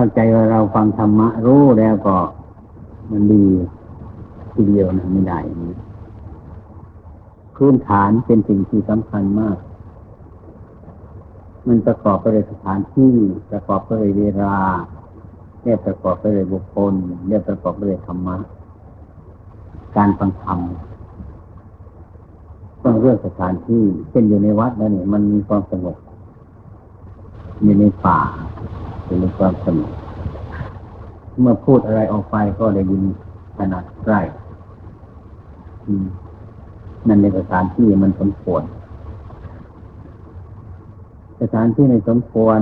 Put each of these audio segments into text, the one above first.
เข้าใจว่าเราฟังธรรมะรู้แล้วก็มันดีทีเดียวนะไม่ได้พื้นฐานเป็นสิ่งที่สำคัญมาก มันประกอบไปด้วยสถานที่ประกอบไปด้วยเวลาเรียประกอบไปด้วยบุคคลเรียประกอบไปด้วยธรรมะ การฟังธรรมต้องเรื่องสถานที่เช่นอยู่ในวัดแล้วนี่มันมีความสงบอยู่ในป่า อยู่ในความสงบเมื่อพูดอะไรออกไปก็ได้ยินขนาดใกล้นั่นในสถานที่มันสมควรสถานที่ในสมควร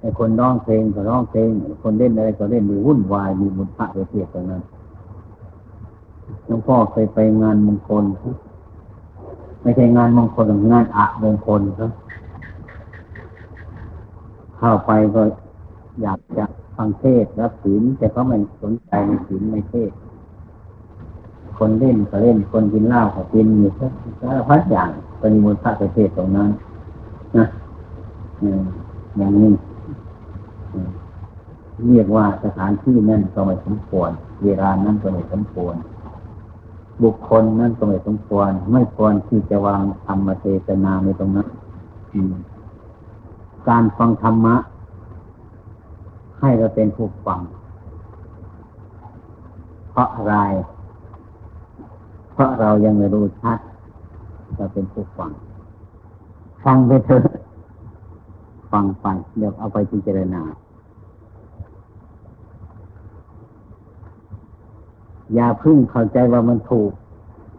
ไอ้คนร้องเพลงก็ร้องเพลงคนเล่นอะไรก็เล่นมีวุ่นวายมีมุนพระเทียตรงนั้นหลวงพ่อเคยไปงานมงคลไม่ใช่งานมงคลงานอะมงคลครับ เข้าไปก็อยากจะฟังเทศรับศีลแต่เขาไม่สนใจในศีลในเทศ คนเล่นก็เล่นคนกินเหล้าก็กินอยู่สารพัดอย่างปริมุทะประเทศตรงนั้นนะอย่างนี้เรียกว่าสถานที่นั่นก็ไม่สมควร เวลานั้นก็ไม่สมควร บุคคลนั่นก็ไม่สมควร ไม่ควรที่จะวางธรรมเทศนาในตรงนั้น การฟังธรรมะ ให้เราเป็นผู้ฟัง เพราะอะไร เพราะเรายังไม่รู้ชัด เราเป็นผู้ฟัง ฟังไปเถอะฟังไปเดี๋ยวเอาไปพิจารณา อย่าพึ่งเข้าใจว่ามันถูก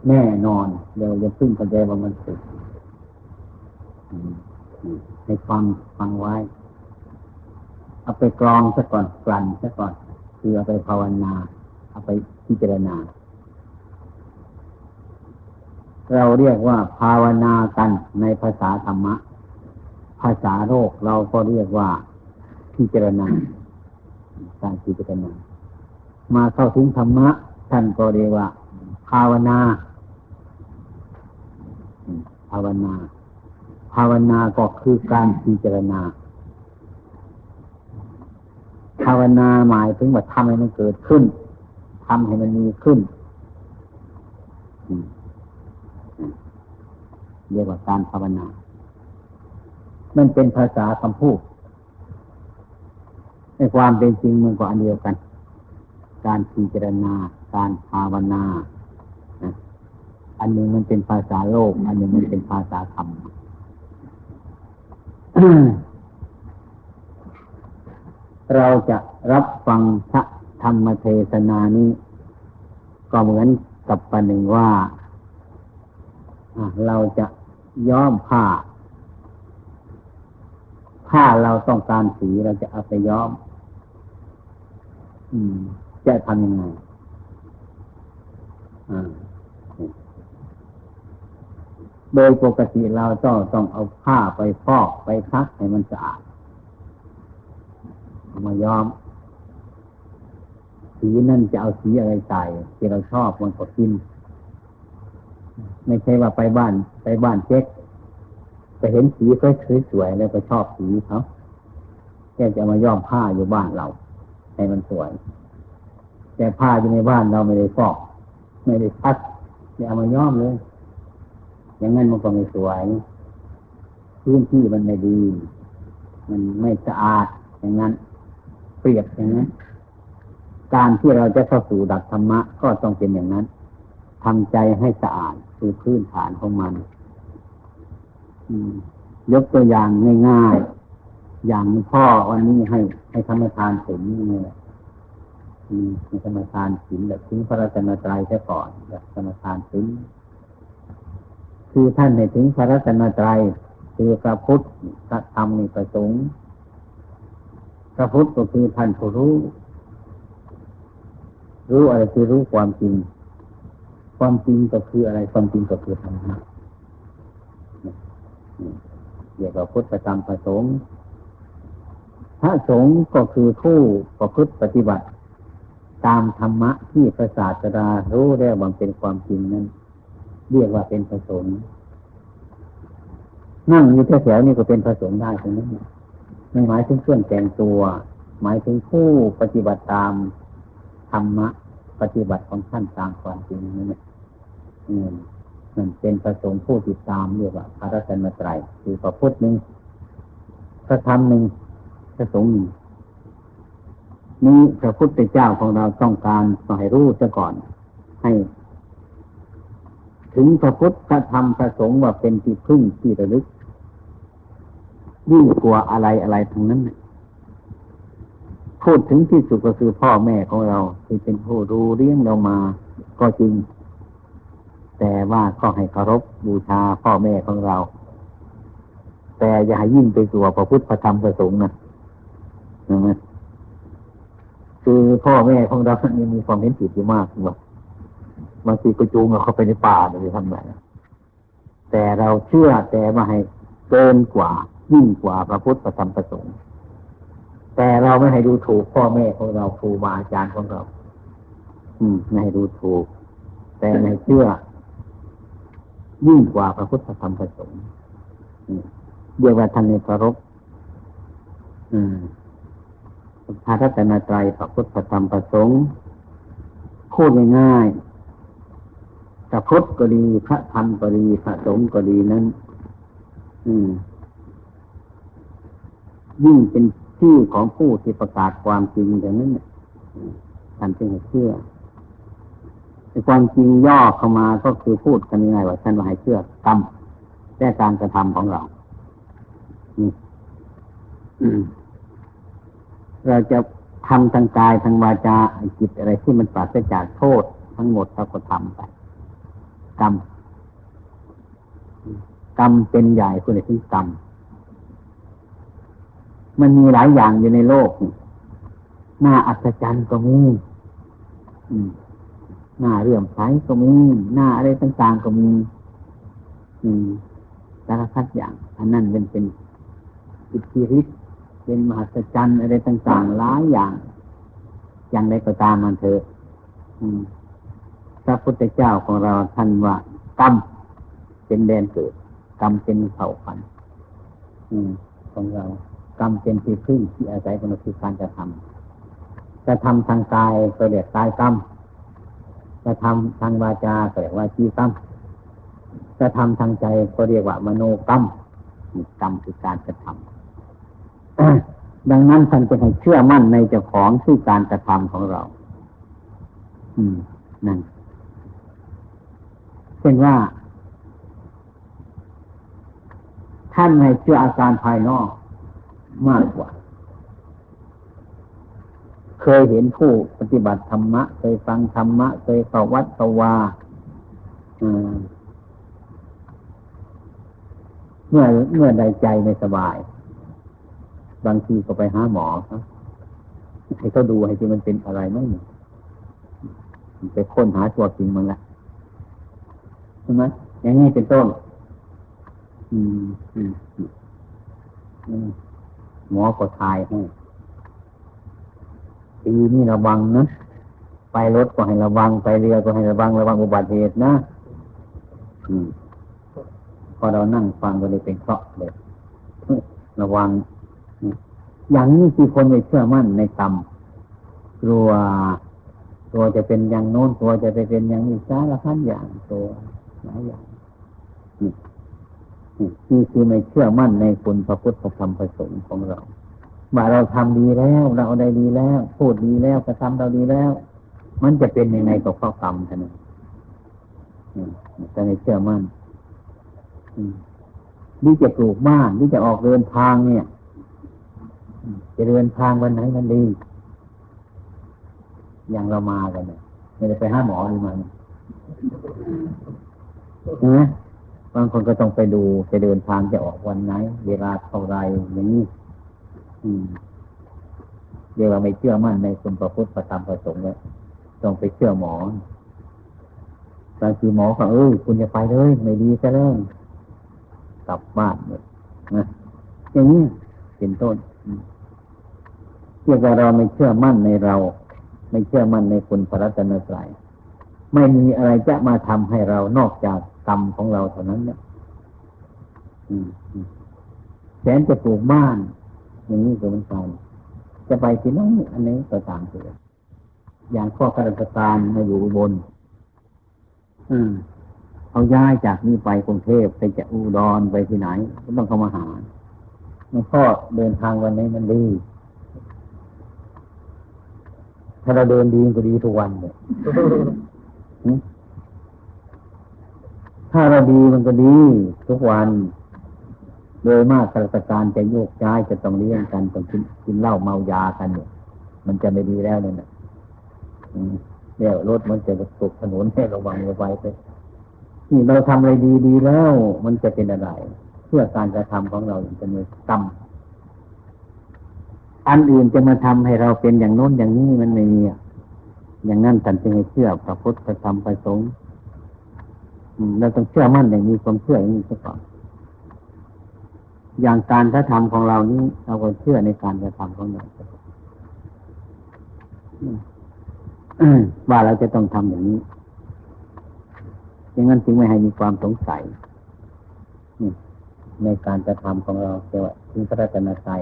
แน่นอน เดี๋ยวอย่าพึ่งเข้าใจว่ามันถูก ให้ฟังฟังไว้ เอาไปกรองซะก่อนกลั่นซะก่อน คือเอาไปภาวนา เอาไปพิจารณา เราเรียกว่าภาวนากันในภาษาธรรมะ ภาษาโลกเราก็เรียกว่าพิจารณา การพิจารณา มาเข้าถึงธรรมะ ท่านก็เรียกว่า ภาวนา ภาวนา ภาวนาก็คือการพิจารณา ภาวนาหมายถึงว่าทำให้มันเกิดขึ้นทำให้มันมีขึ้นเรียกว่าการภาวนา มันเป็นภาษาคำพูด ในความเป็นจริงมันก็อันเดียวกัน การพิจารณา การภาวนา อันหนึ่งมันเป็นภาษาโลก อันหนึ่งมันเป็นภาษาธรรม เราจะรับฟังพระธรรมเทศนานี้ ก็เหมือนกับประหนึ่งว่า เราจะย้อมผ้า ผ้าเราต้องการสีเราจะเอาไปย้อม อืม จะทำยังไง โดยปกติเราต้องต้องเอาผ้าไปฟอกไปคักให้มันสะอาดมาย้อม สีนั่นจะเอาสีอะไรใส่ที่เราชอบมันก็กิน ไม่ใช่ว่าไปบ้าน ไปบ้านเจ๊กไปเห็นสีก็สวยๆแล้วก็ชอบสีเขาแกจะมาย้อมผ้าอยู่บ้านเรา ให้มันสวย แต่ผ้าอยู่ในบ้านเราไม่ได้ฟอก ไม่ได้พัดไม่เอามาย้อมเลย อย่างนั้นมันก็ไม่สวย พื้นที่มันไม่ดี มันไม่สะอาดอย่างนั้น เปรียบอย่างนั้น การที่เราจะเข้าสู่ดักธรรมะก็ต้องเป็นอย่างนั้นทำใจให้สะอาดคือพื้นฐานของมันยกตัวอย่างง่ายๆ อย่างพ่อวันนี้ให้ ให้ธรรมทานถึงนี่มีธรรมทานศีลแบบถึงพระรัตนตรัยแค่ก่อนแบบธรรมทานศีล คือท่านในถึงพระรัตนตรัยคือพระพุทธพระธรรมในประสงค์พระพุทธก็คือท่านผู้รู้ รู้อะไรคือรู้ความจริง ความจริงก็คืออะไรความจริงก็คือธรรมะเกี่ยวกับพุทธธรรมประสงค์พระสงฆ์ก็คือผู้ประพฤติปฏิบัติ ตามธรรมะที่พระศาสดารู้ได้วางเป็นความจริงนั้น เรียกว่าเป็นพระสงฆ์นั่งอยู่แถวๆนี่ก็เป็นพระสงฆ์ได้ตรงนั้นไม่หมายถึงเครื่องแต่งตัว หมายถึงผู้ปฏิบัติตามธรรมะ ปฏิบัติของท่านตามความจริงนี่นะอืมมันเป็นประสงค์ผู้ติดตามเรียกว่าพระรัตนตรัยคือพระพุทธหนึ่งพระธรรมหนึ่งพระสงฆ์หนึ่งนี้พระพุทธเจ้าของเราต้องการต้อให้รู้ซะก่อน ให้ ถึงพระพุทธพระธรรมพระสงฆ์ว่าเป็นที่พึ่งที่ระลึกยิ่งกลัวอะไรอะไรทั้งนั้น พูดถึงที่สุดก็คือพ่อแม่ของเราที่เป็นผู้ดูเลี้ยงเรามาก็จริง แต่ว่าก็ให้เคารพบูชาพ่อแม่ของเรา แต่อย่ายิ่งไปตัวพระพุทธพระธรรมพระสงฆ์นะนะคือพ่อแม่ของเรานี่มีความเห็นผิดอยู่มากว่า บางทีก็จูงเราเข้าไปในป่าหรือทำไงแต่เราเชื่อแต่มาให้เกินกว่ายิ่งกว่าพระพุทธพระธรรมประสงค์แต่เราไม่ให้ดูถูกพ่อแม่ของเราครูบาอาจารย์ของเรา อืม ไม่ให้ดูถูก แต่ในเชื่อ ยิ่งกว่าพระพุทธธรรมประสงค์เดียวกับท่านในเคารพอืมพระรัตนตรัยพระพุทธธรรมประสงค์พูดง่ายๆ พระพุทธก็ดี พระธรรมก็ดีพระสงฆ์ก็ดีนั้น อืมยิ่งเป็นชื่อของผู้ที่ประกาศความจริงอย่างนั้นท่านจึงเชื่อแต่ความจริงย่อเข้ามาก็คือพูดกันยังไงว่าท่านว่าให้เชื่อกรรมแต่การกระทำของเราเราจะทำทางกายทางวาจาจิตอะไรที่มันปราศจากโทษ ทั้งหมดเราก็ทำไป กรรม กรรมเป็นใหญ่คุณในที่กรรม มันมีหลายอย่างอยู่ในโลกหน้าอัศจรรย์ก็มีหน้าเรื่องใสก็มีหน้าอะไรต่างๆก็มีสารพัดอย่างอันนั้นเป็นเป็นอิทธิฤทธิ์เป็นมหัศจรรย์อะไรต่างๆหลายอย่าง อย่างใดก็ตามมันเถอะ ระพุทธเจ้าของเราท่านว่ากรรมเป็นแดนเกิด กรรมเป็นเผ่าพันธุ์ของเรา กรรมเป็นที่พึ่งที่อาศัยของคือการกระทำกระทำทางกายก็เรียกกายกรรมกระทำทางวาจาก็เรียกวาจีกรรมกระทำทางใจก็เรียกว่ามโนกรรมกรรมคือการกระทำดังนั้นท่านจะให้เชื่อมั่นในเจ้าของที่การกระทำของเรา อืมนั่น เช่นว่า ท่านให้เชื่ออาการภายนอกมากกว่า เคยเห็นผู้ปฏิบัติธรรมะ เคยฟังธรรมะ เคยเข้าวัดเข้าวาเมื่อเมื่อใดใจไม่สบาย บางทีก็ไปหาหมอครับให้เขาดูให้ที่มันเป็นอะไรไหมไปค้นหาตัวจริงมันละ ใช่ไหมอย่างนี้เป็นต้น อืมอืมอืมหมอก็ทายให้ปีนี้ระวังนะ ไปรถก็ให้ระวัง ไปเรือก็ให้ระวัง ระวังอุบัติเหตุนะ อืม พอเรานั่งฟังก็เลยเป็นเคราะห์เลยระวัง อย่างนี้ที่คนไม่เชื่อมั่นในกรรมกลัว ตัวจะเป็นอย่างโน้น ตัวจะไปเป็นอย่างนี้สารพัดอย่างตัว หลายอย่างนี่คือไม่เชื่อมั่นในคุณพระพุทธธรรมประสงค์ของเราว่าเราทำดีแล้ว เราได้ดีแล้ว พูดดีแล้วกระทำเราดีแล้ว มันจะเป็นยังไงกับข้อกรรมท่านนี่จะไม่เชื่อมั่นนี่จะปลูกบ้านนี่จะออกเดินทางเนี่ยจะเดินทางวันไหนมันดี อย่างเรามากันเนี่ยไม่ได้ไปห้าหมอหรือมัน นะบางคนก็ต้องไปดูจะเดินทางจะออกวันไหน เวลาเท่าไรอย่างนี้เดี๋ยวเราไม่เชื่อมั่นในคุณประพุทธประธรรมประสงค์เลยต้องไปเชื่อหมอบางทีหมอก็เออคุณจะไปเลย ไม่ดีซะแล้วกลับบ้านเลยนะอย่างนี้เป็นต้นเรียกว่าเราไม่เชื่อมั่นในเรา ไม่เชื่อมั่นในคุณพระรัตนตรัยไม่มีอะไรจะมาทำให้เรานอกจาก กรรมของเราเท่านั้นเนี่ยแสนจะปลูกบ้าน อย่างนี้ก็เหมือนกันจะไปที่นั่นอันนี้ก็ตามเถอะอย่างข้อการราชการมาอยู่บน อืมเขาย้ายจากนี่ไปกรุงเทพไปจะอุดรไปที่ไหน ก็ต้องเข้ามาหามันก็เดินทางวันนี้มันดีถ้าเราเดินดีก็ดีทุกวันเลย ถ้าเราดีมันก็ดี ทุกวัน โดยมากราชการจะโยกย้ายจะต้องเลี้ยงกันต้องกินกินเหล้าเมายากันเนี่ย มันจะไม่ดีแล้วเนี่ยนะเนี่ยรถมันจะตกถนนให้ระวังระไว้ไปนี่เราทำอะไรดีดีแล้ว มันจะเป็นอะไร เพื่อการกระทำของเราจะมีกรรมอันอื่นจะมาทำให้เราเป็นอย่างโน้นอย่างนี้มันไม่มีอย่างนั้นท่านจึงให้เชื่อพระพุทธธรรมประสงค์ เราต้องเชื่อมั่นอย่างมีความเชื่ออย่างนี้ซะก่อน อย่างการกระทำของเรานี้เราก็เชื่อในการกระทำของเราว่าเราจะต้องทำอย่างนี้ย่างนั้นจึงไม่ให้มีความสงสัยในการกระทำของเราเกี่ยวกับพระรัตนตรัย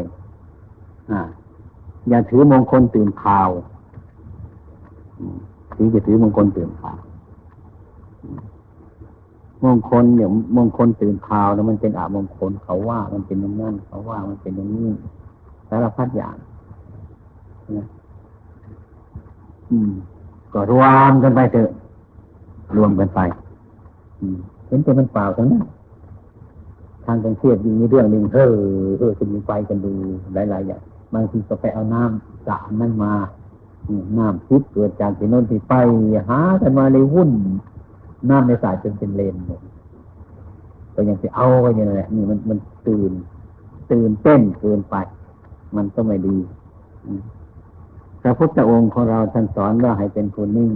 อย่าถือมงคลตื่นข่าวถึงจะถือมงคลตื่นข่าว มงคลเดี๋ยมงคลตื่นข่าวแล้วมันเป็นอามงคลเขาว่ามันเป็นอย่างนั้นเขาว่ามันเป็นอย่างนี้สารพัดอย่างนะอืม ก็รวมกันไปเถอะ รวมกันไป อืมเห็นแต่มันเปล่าทั้งนั้นทางกรุงเทพมีเรื่องหนึ่งเฮ้อเออจะมีไปกันดูหลายๆอย่างบางทีก็ไปเอาน้ำสารนั่นมาน้ำพิษเกิดจากที่โน่นที่ไปหากันมาเลยวุ่น น้ำในสายจนเป็นเลนเลยก็ยังไปเอาก็ยังแหละนี่มันมันตื่น ตื่นเต้นเกินไป มันก็ไม่ดีพระพุทธองค์ของเราท่านสอนว่าให้เป็นคนนิ่ง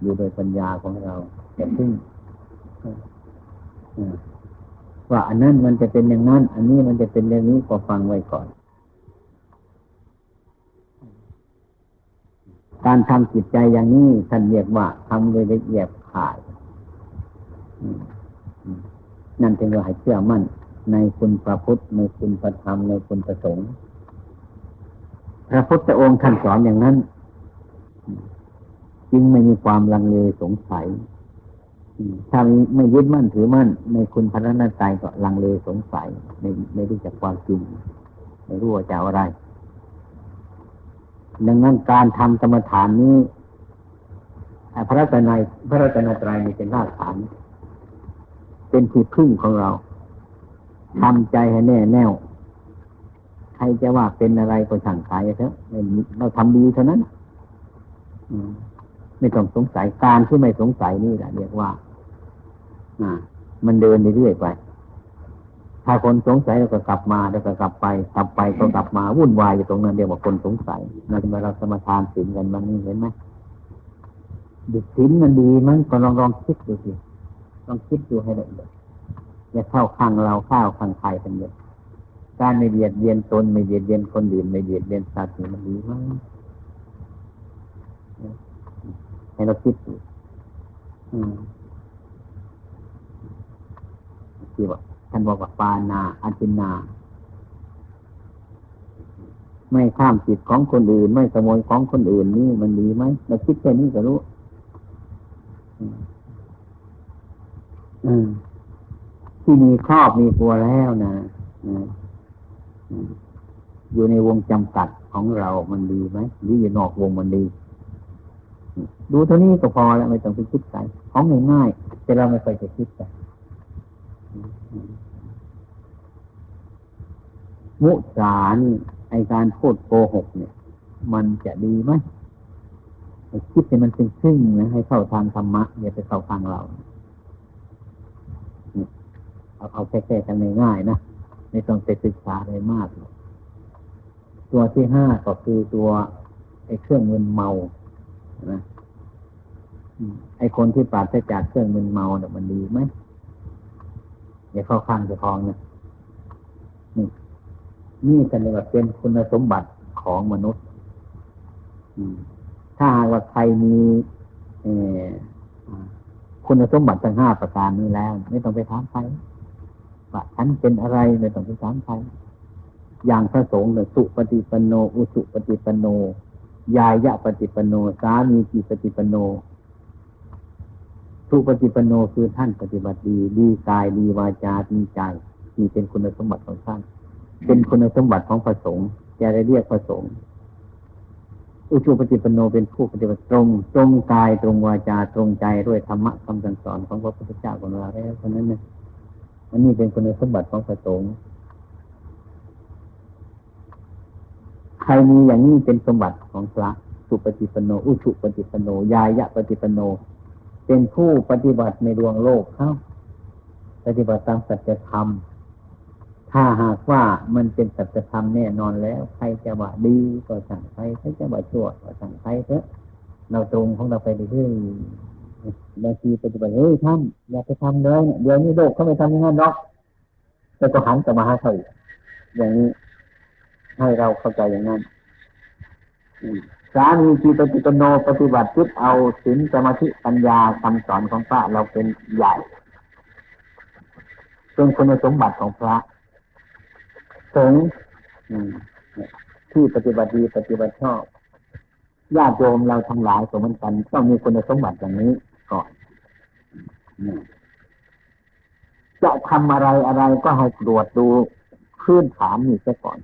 อยู่โดยปัญญาของเราแต่ซึ่งว่าอันนั้นมันจะเป็นอย่างนั้น อันนี้มันจะเป็นอย่างนี้ก็ฟังไว้ก่อน การทำจิตใจอย่างนี้ท่านเรียกว่าทำโดยละเอียดขาด นั่นจึงเราให้เชื่อมั่น ในคุณพระพุทธ ในคุณพระธรรม ในคุณพระสงฆ์พระพุทธองค์ท่านสอนอย่างนั้น จึงไม่มีความลังเลสงสัยถ้าไม่ยึดมั่นถือมั่น ในคุณพระนัตใจก็ลังเลสงสัยไม่ไม่รู้จักความจริงไม่รู้ว่าจะอะไร ดังนั้นการทำกรรมฐานนี้พระรัตนายพระรัตนตรัยนี่เป็นรากฐาน เป็นที่พึ่งของเราทำใจให้แน่แน่วใครจะว่าเป็นอะไรก็ช่างขายเถอะเราทำดีเท่านั้นไม่ต้องสงสัยการที่ไม่สงสัยนี่แหละเรียกว่ามันเดินเรื่อยไป ถ้าคนสงสัยเราก็กลับมาแล้วก็กลับไป กลับไปก็กลับมาวุ่นวายอยู่ตรงนั้นเดียวกับคนสงสัยเราจะมาเราสมาทานศีลกันมันนี่เห็นไหมดิศีลมันดีมั้งก็ลองลองคิดดูสิ ลองคิดดูให้ละเอียดอย่าเข้าข้างเราเข้าข้างใครกันเยอะการไม่เบียดเบียนตนไม่เบียดเบียนคนอื่นไม่เบียดเบียนสัตว์มันดีมั้งให้เราคิดดูอืมที่ว่าท่านบอกว่าปานาอัจินา ไม่ข้ามจิตของคนอื่น ไม่ขโมยของคนอื่นนี่มันดีไหมเราคิดแค่นี้ก็รู้ ที่มีครอบมีครัวแล้วนะอยู่ในวงจำกัดของเรามันดีไหมหรืออยู่นอกวงมันดี ดูเท่านี้ก็พอแล้วไม่ต้องไปคิดใจของง่ายๆแต่เราไม่เคยจะคิดใจมุสานี่ไอการพูดโกหกเนี่ย มันจะดีไหมคิดให้มันซึ่งนะให้เข้าทางธรรมะอย่าไปเข้าทางเรา เอาเอาแค่ๆกันง่ายๆนะไม่ต้องไปศึกษาอะไรมาก ตัวที่ห้าก็คือตัวไอ้เครื่องมึนเมานะไอ้คนที่ปราศจากเครื่องมึนเมาเนี่ยมันดีไหมอย่าเข้าข้างจะทองนะนี่นี่กันเลยว่าเป็นคุณสมบัติของมนุษย์ถ้าหากว่าใครมีคุณสมบัติทั้งห้าประการนี้แล้ว ไม่ต้องไปถามใคร ว่าฉันเป็นอะไรไม่ต้องไปถามใครอย่างพระสงฆ์เนี่ยสุปฏิปันโน อุสุปฏิปันโน ยายะปฏิปันโน สามีจิปฏิปันโนสุปฏิปันโนคือท่านปฏิบัติดีดีกายดีวาจาดีใจนี่เป็นคุณสมบัติของท่าน เป็นคุณสมบัติของพระสงฆ์จะได้เรียกพระสงฆ์อุชุปฏิปโนเป็นผู้ปฏิบัติตรง ตรงกายตรงวาจาตรงใจด้วยธรรมะคำสั่งสอนของพระพุทธเจ้าของเราแล้วเพราะนั้นเนี่ย อันนี้เป็นคุณสมบัติของพระสงฆ์ใครมีอย่างนี้เป็นสมบัติของพระสุปฏิปโน อุชุปฏิปโน ยายะปฏิปโน เป็นผู้ปฏิบัติในดวงโลกเขาปฏิบัติตามสัจธรรม ถ้าหากว่ามันเป็นสัจธรรมแน่นอนแล้ว ใครจะว่าดีก็สั่งใครใครจะว่าชั่วก็สั่งใครเถอะ เราตรงของเราไปเรื่อย บางทีปฏิบัติเฮ้ยท่านอย่าไปทำเลยเดี๋ยวนี้โลกเขาไม่ทำอย่างนั้นหรอกแต่ก็หันกลับมาหาเขาอย่างนี้ ให้เราเข้าใจอย่างนั้นสามีจีปฏิปโนปฏิบัติจิตเอาศีลสมาธิปัญญาคำสอนของพระเราเป็นใหญ่เป็นคุณสมบัติของพระสงฆ์ที่ปฏิบัติดีปฏิบัติชอบญาติโยมเราทั้งหลายสมกันต้องมีคุณสมบัติอย่างนี้ ก่อนจะทำอะไรอะไรก็ให้ตรวจดูพื้นฐานนี่ซะก่อน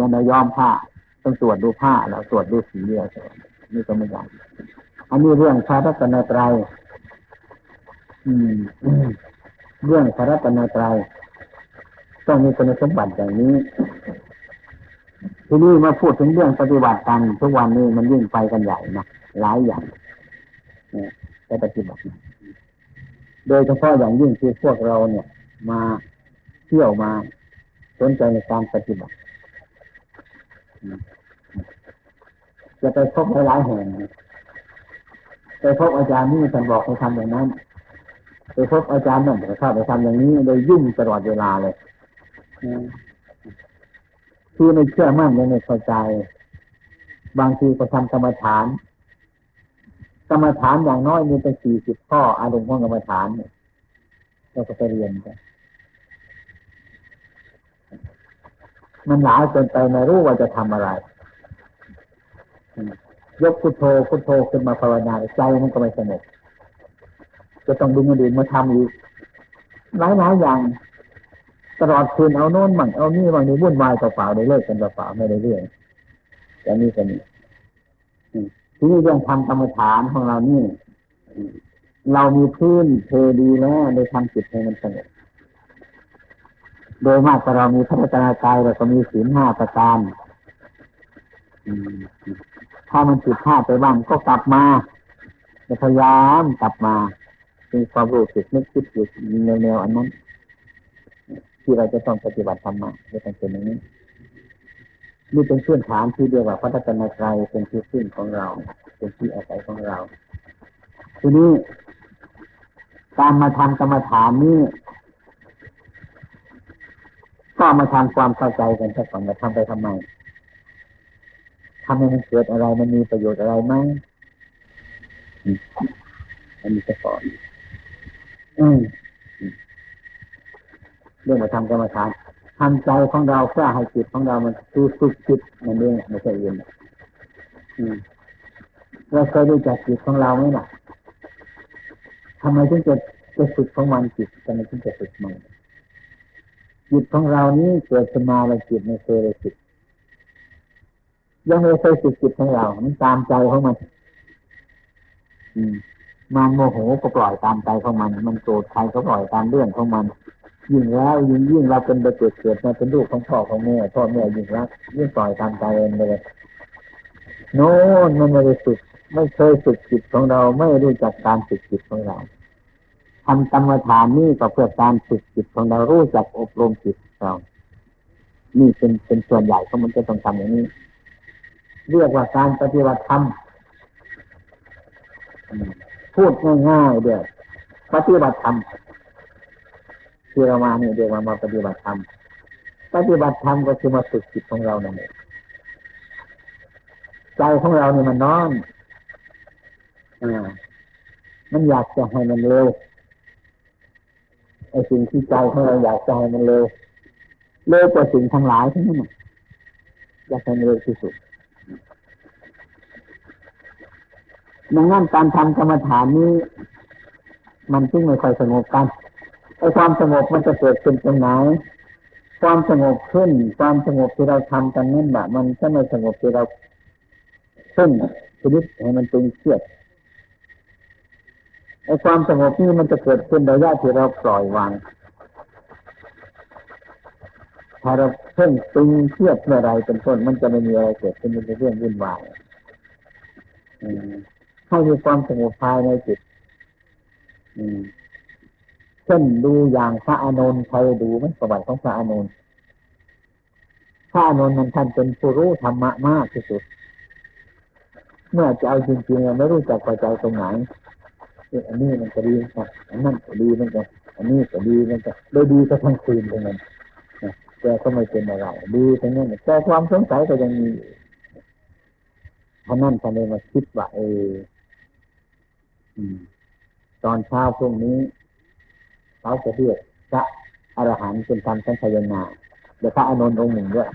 มื่อเรยอมผ้าต้องตรวจดูผ้าแล้วตรวจดูสีเดียวนี่ก็ไม่ได้อันนี้เรื่องพระรัตนตรัยเรื่องพระรัตนตรัยต้องมีคุณสมบัติอย่างนี้ ทีนี้มาพูดถึงเรื่องปฏิบัติกันทุกวันนี้มันยิ่งไปกันใหญ่นะหลายอย่างเนี่ยไปปฏิบัติโดยเฉพาะอย่างยิ่งคือพวกเราเนี่ย มาเที่ยวมาสนใจในการปฏิบัติจะไปพบหลายแห่งไปพบอาจารย์นี่ท่านบอกให้ทำอย่างนั้นไปพบอาจารย์นั่นแต่ถ้าไปทำอย่างนี้เลยยุ่งตลอดเวลาเลย คือไม่เชื่อมั่นไม่เข้าใจ บางทีก็ทำกรรมฐาน กรรมฐานอย่างน้อยมีเป็นสี่สิบข้ออารมณ์ของกรรมฐานเนี่ยเราก็ไปเรียนกันมันหลายจนไปไม่รู้ว่าจะทำอะไร ยกพุทโธพุทโธขึ้นมาภาวนาใจมันก็ไม่สงบจะต้องดึงอื่นมาทำอีกหลายหลายอย่าง ตลอดคืนเอาโน่นมั่งเอานี่บางนี้วุ่นวายเปล่าๆได้เลิกกันเปล่าไม่ได้เรื่องแต่นี่ก็นี่ทีนี้เรื่องทำกรรมฐานของเรานี่เรามีพื้นเทดีแล้วโดยทำจิตให้มันสงบโดยมากแต่เรามีพัฒนากายเราก็มีศีลห้าประการถ้ามันผิดพลาดไปบ้างก็กลับมาพยายามกลับมามีความรู้สึกนึกคิดอยู่ในแนวอันนั้น ที่เราจะต้องปฏิบัติธรรมะจะต้องเป็นอย่างนี้นี่เป็นพื้นฐานที่เรียกว่าพัฒนาใจเป็นที่ขึ้นของเรา เป็นที่อาศัยของเรา ทีนี้การมาทำกรรมฐานนี้ก็มาทำความเข้าใจกันสักก่อนมาทำไปทำไมทำให้มันเกิดอะไรมันมีประโยชน์อะไรไหมอันนี้จะก่อนอืม เรื่องมาทำกรรมฐานทำใจของเราเพื่อให้จิตของเรามันคือฝึกจิตนั่นเองไม่ใช่อื่นเราเคยรู้จักจิตของเราไหมล่ะทำไมถึงจะจะฝึกของมันจิตทำไมถึงจะฝึกมันจิตของเรานี้เกิดขึ้นมาเราจิตไม่เคยเลยจิตยังไม่เคยฝึกจิตของเรา มันตามใจของมัน อืมมันโมโหก็ปล่อยตามใจของมัน มันโกรธใครก็ปล่อยตามเรื่องของมัน ยิ่งแล้วยิ่งยิ่งเราเป็นเด็กเกิดมาเป็นลูกของพ่อของแม่พ่อแม่ยิ่งรักยิ่งปล่อยตามใจเองเลยโน่นมันไม่ได้ฝึกไม่เคยฝึกจิตของเราไม่รู้จักการฝึกจิตของเราทำกรรมฐานนี่ก็เพื่อการฝึกจิตของเรารู้จักอบรมจิตเรานี่เป็นเป็นส่วนใหญ่ของมันจะต้องทำอย่างนี้ เรียกว่าการปฏิบัติธรรมพูดง่ายๆเดียวปฏิบัติธรรม ที่เรามาเนี่ยเดี๋ยวมามาปฏิบัติธรรมปฏิบัติธรรมก็คือมาฝึกจิตของเรานั่นเองใจของเราเนี่ยมันนอนอ่ามันอยากจะให้มันเร็วไอ้สิ่งที่ใจของเราอยากจะให้มันเร็วเร็วกว่าสิ่งทั้งหลายทั้งนั้นอยากให้มันเร็วที่สุดดังนั้นการทำกรรมฐานนี้ มันจึงไม่ค่อยสงบกัน ไอ้ความสงบมันจะเกิดขึ้นตรงไหนความสงบขึ้น ความสงบที่เราทำกันนั่นแบบมันก็ไม่สงบที่เราขึ้นชีวิตให้มันตึงเครียดไอ้ความสงบนี่มันจะเกิดขึ้นระยะที่เราปล่อยวางถ้าเราเพ่งตึงเครียดเมื่อไรเป็นต้นมันจะไม่มีอะไรเกิดขึ้นเป็นเรื่องวุ่นวายให้มีความสงบภายในจิตเช่นดูอย่างพระอานนท์ใครดูไหมประวัติของพระอานนท์พระอานนท์นั้นท่านเป็นผู้รู้ธรรมะมากที่สุด เมื่อจะเอาจริงๆเราไม่รู้จักพอใจตรงไหนอันนี้มันก็ดีครับอันนั้นก็ดีมันก็อันนี้ก็ดีมันก็โดยดีก็ทั้งคืนตรงนั้นแต่ก็ไม่เป็นอะไรดีตรงนั้นแต่ความสงสัยก็ยังมีเพราะนั่นท่านเลยมาคิดว่าเออตอนเช้าพรุ่งนี้ เขาจะเรียกพระอรหันต์เป็นการสันทยนาเดี๋ยวพระอนุนองค์หนึ่งด้วย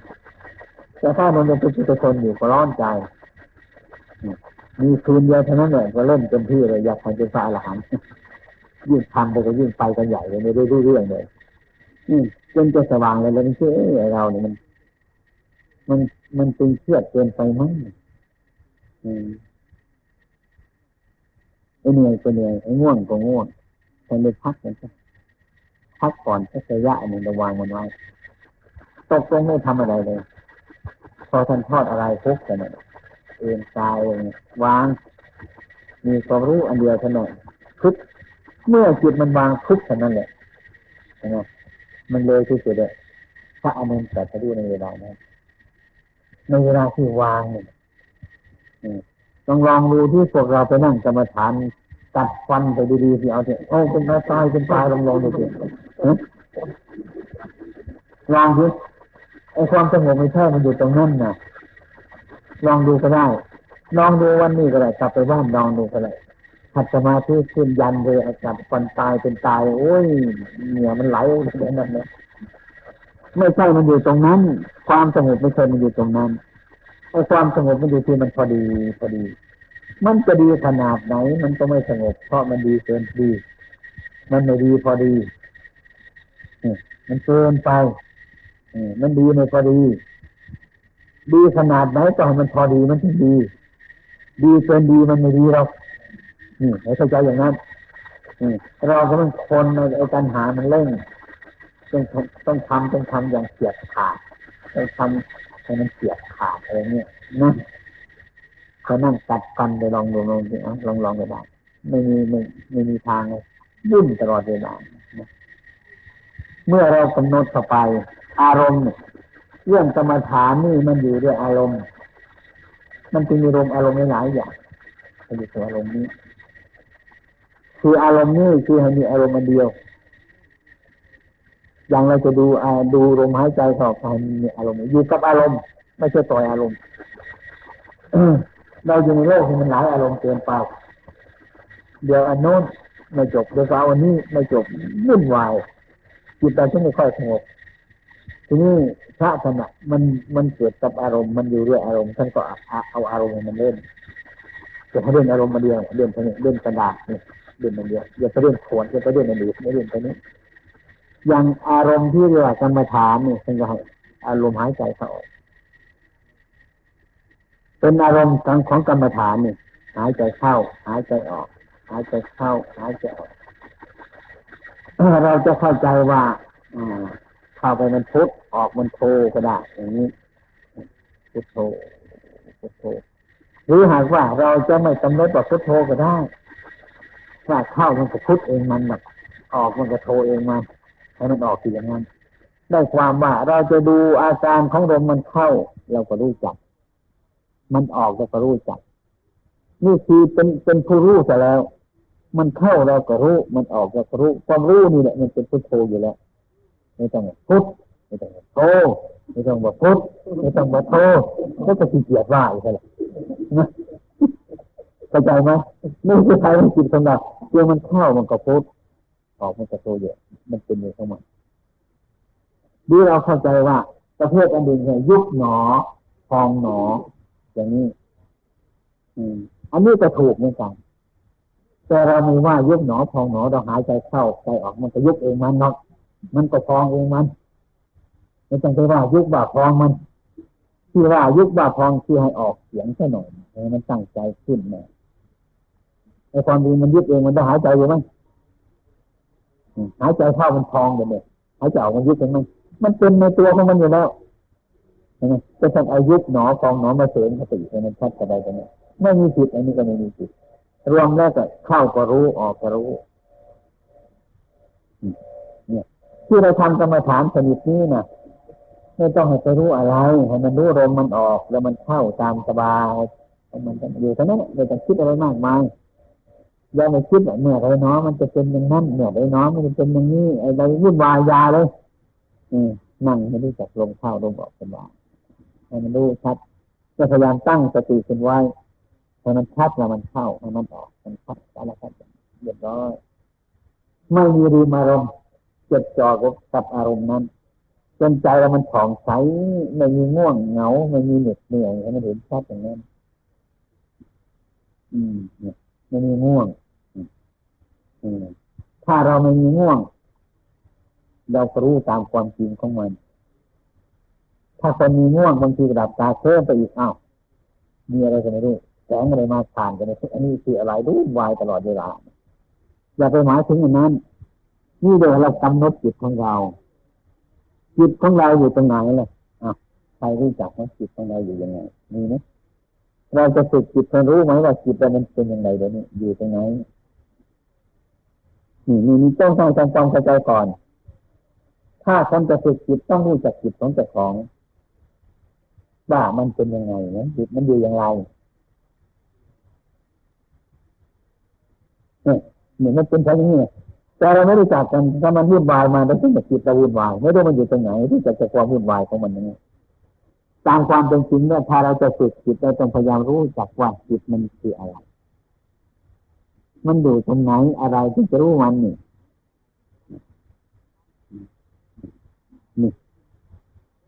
แต่พระอนุนยังเป็นพุทธชนอยู่ก็ร้อนใจมีคืนเดียวเท่านั้นแหละก็เล่นเต็มที่เลยอยากเป็นพระอรหันต์ยิ่งทำไปก็ยิ่งไปกันใหญ่เลยไม่ได้เรื่องเลยจนจะสว่างเลยแล้วไม่ใช่เราเนี่ยมัน มันมันตึงเครียดเกินไปมั้งอืมไอเหนื่อยก็เหนื่อยไอง่วงก็ง่วงใครไม่พักกันใช่ พักก่อนสักระยะหนึ่งระวางมันไว้ตกลงไม่ทำอะไรเลย พอท่านทอดอะไรพุกกันเนี่ยเอ็นกายวาง มีความรู้อันเดียวเท่านั้นทุกเมื่อจิตมันวางทุกเท่านั้นแหละนะมันเลยที่สุดเลยพระอนุนแต่จะดูในเวลานั้นในเวลาที่วางเนี่ยลองลองดูที่พวกเราไปนั่งกรรมฐาน ตัดฟันไปดีๆที่เอาเถอะโอ้เป็นตายเป็นตายลองลองดูสิลองดูไอ้ความสงบไม่ใช่มันอยู่ตรงนั้นนะลองดูก็ได้ ลองดูวันนี้ก็ได้กลับไปบ้านลองดูก็ได้หัดสมาธิขึ้นยันเลยอาการฟันตายเป็นตาย โอ้ยเหนียมันไหลแบบนั้นเลยไม่ใช่มันอยู่ตรงนั้น ความสงบไม่ใช่มันอยู่ตรงนั้นไอ้ความสงบมันอยู่ที่มันพอดีพอดี มันจะดีขนาดไหน มันก็ไม่สงบเพราะมันดีเกินดี มันไม่ดีพอดีมันเกินไปมันดีไม่พอดี ดีขนาดไหนก็มันพอดีมันถึงดี ดีเกินดีมันไม่ดีเรานี่เข้าใจอย่างนั้นเราก็ต้องคนในการหามันเร่งต้องต้องทำต้องทำอย่างเฉียบขาดต้องทำให้มันเฉียบขาดอะไรเงี้ยนั่ นก็นั่งตัดฟันไปลองลองลองลองลองไปได้ไม่มีไม่ไม่มีทางเลยยุ่นตลอดเวลาเมื่อเรากำหนดเข้าไป อารมณ์เรื่องกรรมฐานนี่มันอยู่ด้วยอารมณ์ มันจึงมีอารมณ์อารมณ์หลายอย่างมันอยู่ตัวอารมณ์นี้ คืออารมณ์นี้คือให้มีอารมณ์มันเดียว อย่างเราจะดูดูลมหายใจต่อไปมีอารมณ์อยู่กับอารมณ์ ไม่ใช่ปล่อยอารมณ์ เราอยู่ในโลกที่มันหลายอารมณ์เกินไปเดี๋ยวอันโน้นไม่จบเดี๋ยวเอาอันนี้ไม่จบวุ่นวายจิตเราจะไม่ค่อยสงบทีนี้พระท่านอะมันมันเกิดกับอารมณ์มันอยู่ด้วยอารมณ์ท่านก็เอาอารมณ์มันเล่นจะให้เล่นอารมณ์มาเดียวเล่นเล่นกระดาษเนี่ยเล่นมันเดียวอย่าไปเล่นขวนอย่าไปเล่นอันอื่นไม่เล่นไปนี้อย่างอารมณ์ที่เรียกกรรมฐานเนี่ยท่านก็อารมณ์หายใจเข้าออก เป็นอารมณ์ของของกรรมฐานเนี่ยหายใจเข้า หายใจออก หายใจเข้า หายใจออกเราจะเข้าใจว่าอเข้าไปมันพุทออกมันโทก็ได้อย่างนี้พุทโธพุทโธหรือหากว่าเราจะไม่กำหนดว่าพุทโธก็ได้ว่าเข้ามันก็พุทเองมันแบบออกมันก็โทเองมันให้มันออกทีอย่างนั้นได้ความว่าเราจะดูอาการของลมมันเข้า เราก็รู้จัก มันออกเราก็รู้จัก นี่คือเป็นเป็นผู้รู้แต่แล้ว มันเข้าเราก็รู้ มันออกเราก็รู้ ความรู้นี่แหละมันเป็นพุทโธอยู่แล้วไม่ต้องพุทธไม่ต้องโทไม่ต้องบอกพุทธไม่ต้องบอกโทก็จะขี้เกียจว่าอีกแล้วเข้าใจไหมไม่ใช่ใครมันจิตสำหรับเพียงมันเข้ามันก็พุทธออกมันก็โทเยอะมันเป็นอยู่ทั้งหมดดีเราเข้าใจว่าประเภทอันหนึ่งเนี่ยยุบหนอพองหนอ อย่างนี้อันนี้ก็ถูกเหมือนกันแต่เรามีว่ายุบหนอพองหนอเราหายใจเข้าใจออกมันก็ยุบเองมันเนาะมันก็พองเองมันไม่ต้องไปว่ายุบว่าพองมันที่ว่ายุบว่าพองคือให้ออกเสียงแค่หน่อยให้มันตั้งใจขึ้นเนี่ยไอ้ความดีมันยุบเองมันได้หายใจอยู่ไหมหายใจเข้ามันพองอยู่เนี่ยหายใจออกมันยุบเองมันมันเป็นในตัวของมันอยู่แล้ว จะทำอายุหนอฟองหนอมาเสริมสติให้มันชัดกระไดกันเนี่ยไม่มีจิตอันนี้ก็ไม่มีจิตรวมแล้วก็เข้าก็รู้ออกก็รู้ เนี่ยที่เราทำกรรมฐานชนิดนี้นะไม่ต้องให้ไปรู้อะไรให้มันรู้ลมมันออก แล้วมันเข้าตามสบายมันอยู่เท่านั้นไม่ต้องคิดอะไรมากมายอย่าไปคิดเมื่อไรน้อมันจะเป็นอย่างนั้นเมื่อไรน้อมันจะเป็นอย่างนี้อะไรวุ่นวายยาเลยนั่งไม่รู้จักลมเข้าลมออกสบาย ให้มันรู้ชัดก็พยายามตั้งสติขึ้นไว้ให้มันชัดแล้วมันเข้าให้มันออกมันชัดแล้วชัดเรียบร้อยไม่มีรีมอารมณ์จดจ่อกับอารมณ์นั้นจนใจเรามันผ่องใสไม่มีง่วงเหงาไม่มีเหน็ดเหนื่อยให้มันเห็นชัดอย่างนั้นอืมไม่มีง่วงอืมถ้าเราไม่มีง่วง เราก็รู้ตามความจริงของมัน ถ้าคนมีง่วงบางทีระดับตาเพิ่มไปอีกอ้าวมีอะไรกันไม่รู้แสงอะไรมาผ่านกันไม่รู้อันนี้คืออะไรรู้วายตลอดเวลาอย่าไปหมายถึงอย่างนั้น นี่เดี๋ยวเรากำหนดจิตของเรา จิตของเราอยู่ตรงไหนเลยอะใครรู้จักว่าจิตของเราอยู่ยังไงมีไหมเราจะฝึกจิตให้รู้ไหมว่าจิตเรามันเป็นยังไงเดี๋ยวนี้อยู่ตรงไหนนี่นี่นี่ต้องต้องต้องต้องเข้าใจก่อน ถ้าคนจะฝึกจิตต้องรู้จักจิตของเจ้าของ ว่ามันเป็นยังไงนะจิตมันอยู่อย่างไรเนี่ยเหมือนมันเป็นเพราะอย่างนี้แต่เราไม่รู้จักกันถ้ามันวุ่นวายมาแล้วถึงจะจิตเราวุ่นวายไม่รู้มันอยู่ตรงไหนที่จะจะความวุ่นวายของมันยังไงตามความเป็นจริงเนี่ยถ้าเราจะฝึกจิตเราต้องพยายามรู้จักว่าจิตมันคืออะไร มันอยู่ตรงไหนอะไรที่จะรู้มันนี่นี่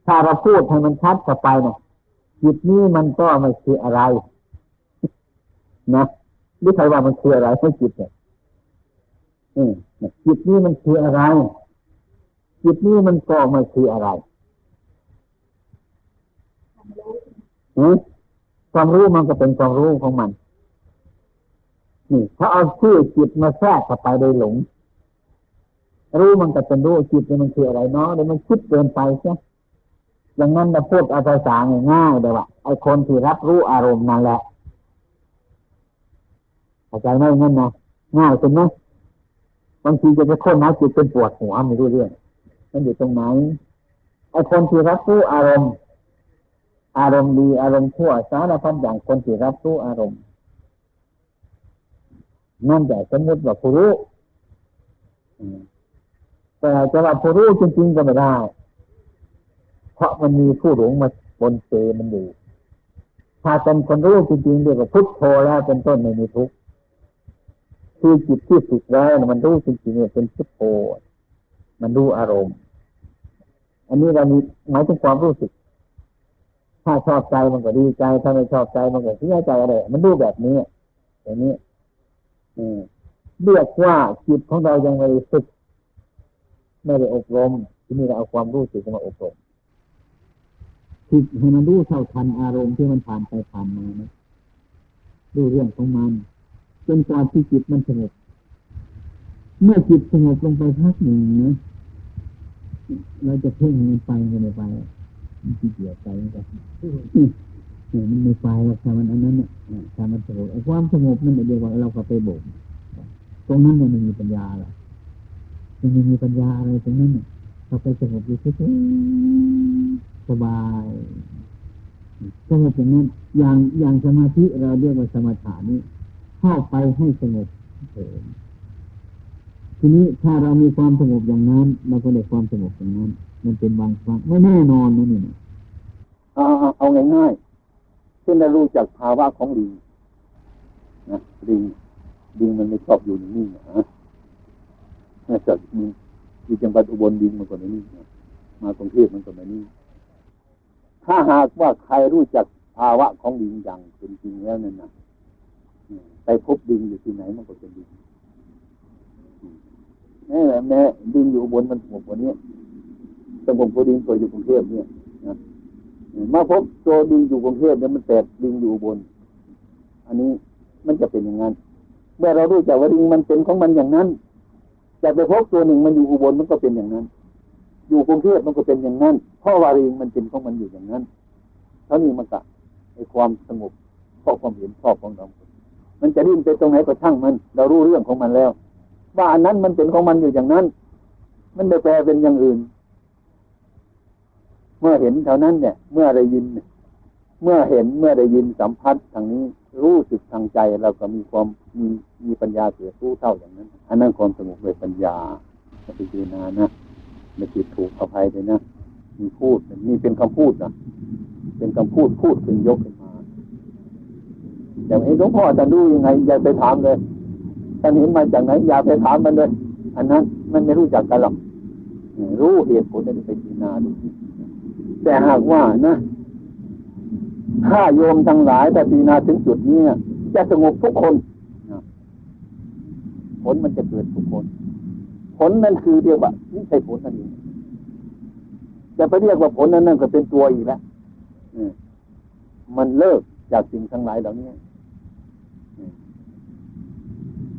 ถ้าเราพูดให้มันชัดเข้าไปเนะ จิตนี้มันก็ไม่คืออะไร นะหรือใครว่ามันคืออะไรให้จิตเนี่ยจิตนี้มันคืออะไร จิตนี้มันก็ไม่คืออะไรความรู้มันก็เป็นความรู้ของมัน นี่ถ้าเอาชื่อจิตมาแทรกเข้าไปโดยหลง รู้มันก็เป็นรู้จิตมันคืออะไรเนาะเดี๋ยวมันคิดเกินไปใช่ อย่างนั้นเราพูดเอาภาษาง่ายๆเดี๋ยวว่าไอ้คนที่รับรู้อารมณ์นั่นแหละเข้าใจไหมงั้นนะง่ายเป็นไหมบางทีจะไปค้นหาจิตเป็นปวดหัวไม่รู้เรื่องมันอยู่ตรงไหนไอ้คนที่รับรู้อารมณ์ อารมณ์ดีอารมณ์ชั่วสารพัดอย่างคนที่รับรู้อารมณ์นั่นแต่สมมติว่าผู้รู้แต่จะว่าผู้รู้จริงๆก็ไม่ได้ เพราะมันมีผู้หลงมาบนเซมันอยู่ ถ้าเป็นคนรู้จริงๆเรียกว่าพุทโธแล้วเป็นต้นไม่มีทุกข์คือจิตที่ฝึกแล้วมันรู้จริงๆเนี่ยเป็นพุทโธมันรู้อารมณ์ อันนี้เรามีหมายถึงความรู้สึก ถ้าชอบใจมันก็ดีใจ ถ้าไม่ชอบใจมันก็เสียใจอะไรมันรู้แบบนี้อย่างนี้เรียกว่าจิตของเรายังไม่ฝึกไม่ได้อบรมที่นี่เราเอาความรู้สึกมาอบรม คือให้มันรู้เท่าทันอารมณ์ที่มันผ่านไปผ่านมานะรู้เรื่องของมันจนกว่าที่จิตมันสงบเมื่อจิตสงบลงไปพักหนึ่งนะเราจะเพ่งมันไปมันไม่ไปมันเกียดไปมันก็มันไม่ไปหรอกถ้ามันอันนั้นเนี่ยถ้ามันสงบความสงบนั่นเดียวว่าเราก็ไปโบกตรงนั้นมันไม่มีปัญญาหรอกมันไม่มีปัญญาอะไรตรงนั้นเนี่ยเราไปสงบอยู่เฉย สบายสงบอย่างนั้นอย่างอย่างสมาธิเราเรียกว่าสมาธินี้เข้าไปให้สงบเถิดทีนี้ถ้าเรามีความสงบอย่างนั้นเราก็ได้ความสงบอย่างนั้น มันเป็นบางครั้งไม่แน่นอนนะนี่เอาเอาง่ายๆเช่นเรารู้จักภาวะของลิงนะลิงลิงมันไม่ชอบอยู่นิ่งๆนะไม่ชอบนิ่งอยู่จังหวัดอุบลดินมันก็ไม่นี่มากรุงเทพมันก็ไม่นี่ ถ้าหากว่าใครรู้จักภาวะของดินอย่างเป็นจริงแล้วนั่นนะไปพบดินอยู่ที่ไหนมันก็จะดินแม่แม่ดินอยู่บนมันสงบกว่านี้สงบกว่าดินตัวอยู่กรุงเทพเนี่ยนะมาพบตัวดินอยู่กรุงเทพเนี่ยมันแตกดินอยู่บน อันนี้มันจะเป็นอย่างนั้น เมื่อเรารู้จักว่าดินมันเป็นของมันอย่างนั้นจะไปพบตัวหนึ่งมันอยู่อุบลมันก็เป็นอย่างนั้น อยู่กรุงเทพมันก็เป็นอย่างนั้นเพราะวาดินมันเป็นของมันอยู่อย่างนั้นเท่านี้มันก็ในความสงบเพราะความเห็นชอบของเรามันจะดิ้นไปตรงไหนก็ช่างมัน เรารู้เรื่องของมันแล้ว ว่าอันนั้นมันเป็นของมันอยู่อย่างนั้น มันไม่แปลเป็นอย่างอื่น เมื่อเห็นเท่านั้นเนี่ย เมื่อได้ยิน เมื่อเห็นเมื่อได้ยินสัมผัสทางนี้รู้สึกทางใจเราก็มีความมีมีปัญญาเกิดรู้เท่าอย่างนั้น อันนั้นความสงบเลยปัญญาปฏิจีนานะ ไม่ผิดถูกอภัยเลยนะมีพูดนี่เป็นคำพูดนะเป็นคำพูดพูดขึ้นยกขึ้นมา อย่างนี้หลวงพ่อจะดูยังไง อย่าไปถามเลยท่านเห็นมาจากไหนอย่าไปถามมันเลย อันนั้น มันไม่รู้จักกันหรอกรู้เหตุผลในไปพิจารณาดูแต่หากว่านะถ้าโยมทั้งหลายแต่ปีนาถึงจุดนี้จะสงบทุกคนผลมันจะเกิดทุกคน ผลนั่นคือเรียกว่านี่ใช่ผลนั่นเองจะไปเรียกว่าผลนั้นนั่นก็เป็นตัวอีกแล้วมันเลิกจากสิ่งทั้งหลายเหล่านี้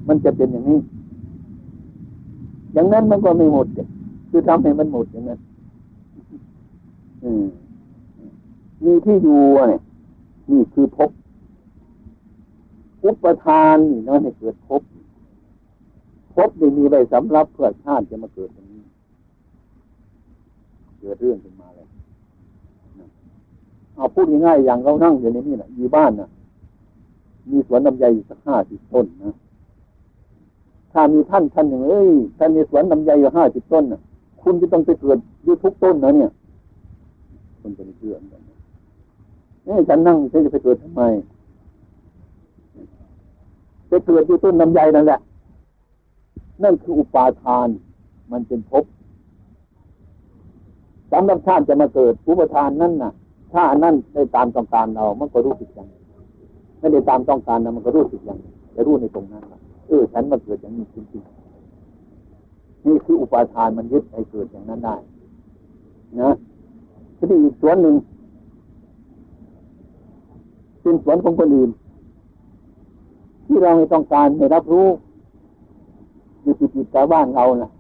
มันจะเป็นอย่างนี้ อย่างนั้นมันก็ไม่หมดคือทำให้มันหมดอย่างนั้นมีที่อยู่เนี่ยนี่คือภพอุปทานนี่น้อยให้เกิดภพ ภพนี่มีไว้สำหรับเพื่อชาติจะมาเกิดอย่างนี้ เกิดเรื่องขึ้นมาเลยเอาพูดง่ายๆอย่างเรานั่งอยู่ในนี่แหละอยู่บ้านนะมีสวนลำไยอยู่สักห้าสิบต้นนะถ้ามีท่านท่านอย่งเอ้ยท่านมีสวนลำไยอยู่ห้าสิบต้นนะคุณจะต้องไปเกิดอยู่ทุกต้นนะเนี่ยคนจะไม่เชื่อกันนี่ฉันนั่งฉันจะไปเกิดทำไมไปเกิดอยู่ต้นลำไยนั่นแหละ นั่นคืออุปาทาน มันเป็นภพสำหรับชาติจะมาเกิดอุปทานนั่นน่ะ ถ้านั่นได้ตามต้องการเรา มันก็รู้สึกอย่างไม่ได้ตามต้องการนะมันก็รู้สึกอย่างจะรู้ในตรงนั้นเออฉันมาเกิดอย่างนี้จริงๆนี่คืออุปาทานมันยึดให้เกิดอย่างนั้นได้ นะทีนี้อีกส่วนหนึ่งเป็นสวนของคนอื่นที่เราไม่ต้องการไม่รับรู้ อยู่ติดติดกับบ้านเรานะ่ะ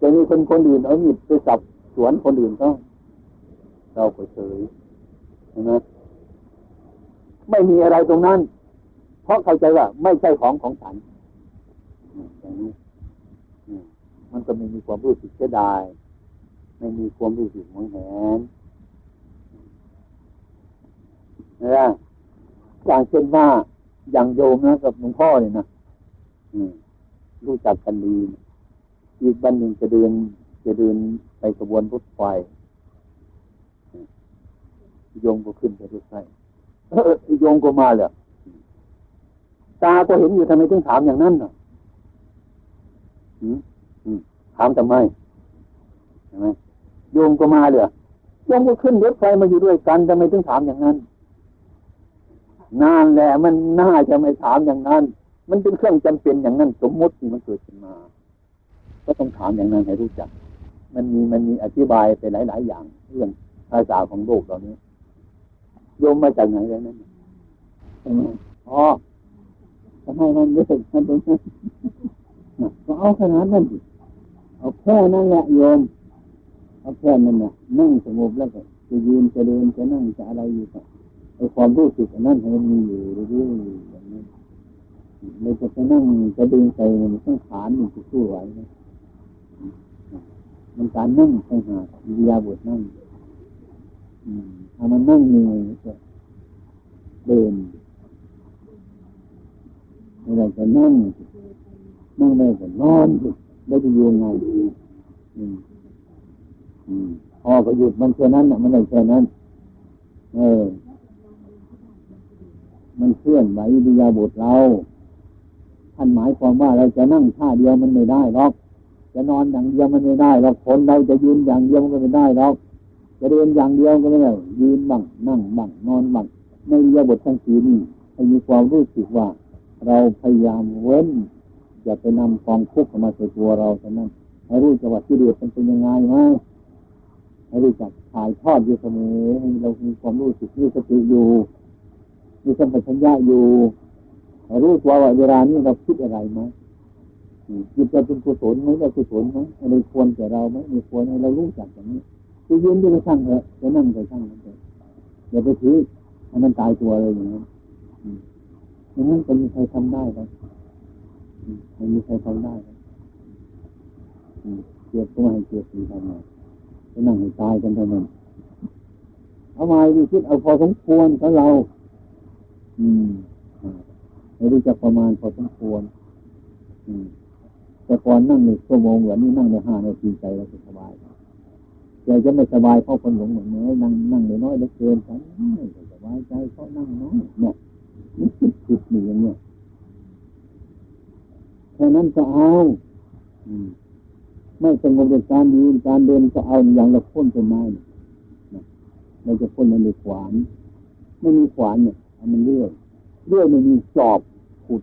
จะมีคนคนอื่นเอาหิบไปสับสวนคนอื่นก็เราก็เฉยนไหมไม่มีอะไรตรงนั้น เพราะเข้าใจว่า ไม่ใช่ของของฉันอย่างนี้มันก็ไม่มีความรู้สึกเสียดาย ไม่มีความรู้สึกหวงแหนนะอย่างเช่นว่าอย่างโยมนะกับหลวงพ่อเนี่ยนะ รู้จักกันดี อีกวันหนึ่งจะเดินจะเดินไปกระบวนรถไฟโยมก็ขึ้นไปรถไฟโยมก็มาเลยตาก็เห็นอยู่ทำไมต้องถามอย่างนั้นเนาะถามทำไมใช่ไหมโยมก็มาเลยโยมก็ขึ้นรถไฟมาอยู่ด้วยกันทำไมต้องถามอย่างนั้นนานแหละมันน่าจะไม่ถามอย่างนั้น มันเป็นเครื่องจำเป็นอย่างนั้น สมมติที่มันเกิดขึ้นมา ก็ต้องถามอย่างนั้นให้รู้จัก มันมีมันมีอธิบายไปหลาย ๆ อย่าง เรื่องภาษาของโลกเหล่านี้โยมมาจากไหนแล้วนั่นอ๋อทำไมมันรู้สึกมันเป็นก็เอาขนาดนั้นเอาแค่นั้นแหละโยมเอาแค่นั้นเนี่ยนั่งสงบแล้วก็จะยืนจะเดินจะนั่งจะอะไรอยู่ก็ไอความรู้สึกนั้นให้มันมีอยู่เรื่อย ๆอย่าจะไปนั่งจะดึงใส่มันต้องขานมันจะสู้ไหวมันการนั่งไปหาวิยาบทนั่งถ้ามันนั่งเหนื่อยก็เดินอะไรจะนั่งนั่งได้ก็นอนได้จะยู่ไงพอก็หยุดมันแค่นั้นมันไม่แค่นั้น เออ มันเคลื่อนไหววิยาบทเรา ท่านหมายความว่าเราจะนั่งท่าเดียวมันไม่ได้หรอก จะนอนอย่างเดียวมันไม่ได้เราคนเราจะยืนอย่างเดียวมันไม่ได้เราจะเดินอย่างเดียวก็ไม่ได้ยืนบ้างนั่งบ้างนอนบ้างในเรียบททั้งสีนี้ให้มีความรู้สึกว่า เราพยายามเว้นอย่าไปนำความทุกข์มาใส่ตัวเราเท่านั้นให้รู้จักว่าที่เดือดมันเป็นยังไงไหมให้รู้จักถ่ายทอดอยู่เสมอให้เรามีความรู้สึกมีสติอยู่มีสัมปชัญญะอยู่ รู้ตัวว่าเวลานี้เราคิดอะไรไหมจิตจะเป็นกุศลไหมเรากุศลไหมอะไรควรแก่เราไหมไม่ควรให้เรารู้จักอย่างนี้จะยืนจะไปช่างเถอะจะนั่งไปช่างเถอะอย่าไปถือให้มันตายตัวเลยอย่างนี้อย่างนั้นจะมีใครทำได้ไหมไม่มีใครทำได้เกียรติก็ไม่ให้เกียรติทำไมจะนั่งให้ตายกันเท่านั้นเอาไม้ดีคิดเอาพอสมควรของเรา อืม ไม่รู้จักประมาณพอสมควรอืมแต่ก่อนนั่งหนึ่งชั่วโมงเหมือนนี่นั่งในห้านาทีใจเราสบายใจจะไม่สบายเพราะคนหลงเหมือนเนื้อนั่งนั่งน้อยเหลือเกินฉันสบายใจเพราะนั่งน้อยเนี่ยมันคิดผิดหนึ่อย่างเนี้ยแค่นั้นก็เอาไม่สงบในการยืนการเดินก็เอาอย่างเราพ้นต้นไม้เราจะพ้นมันด้วยขวานไม่มีขวานเนี่ยมันเลื่อย เลื่อยไม่มีจอบขุด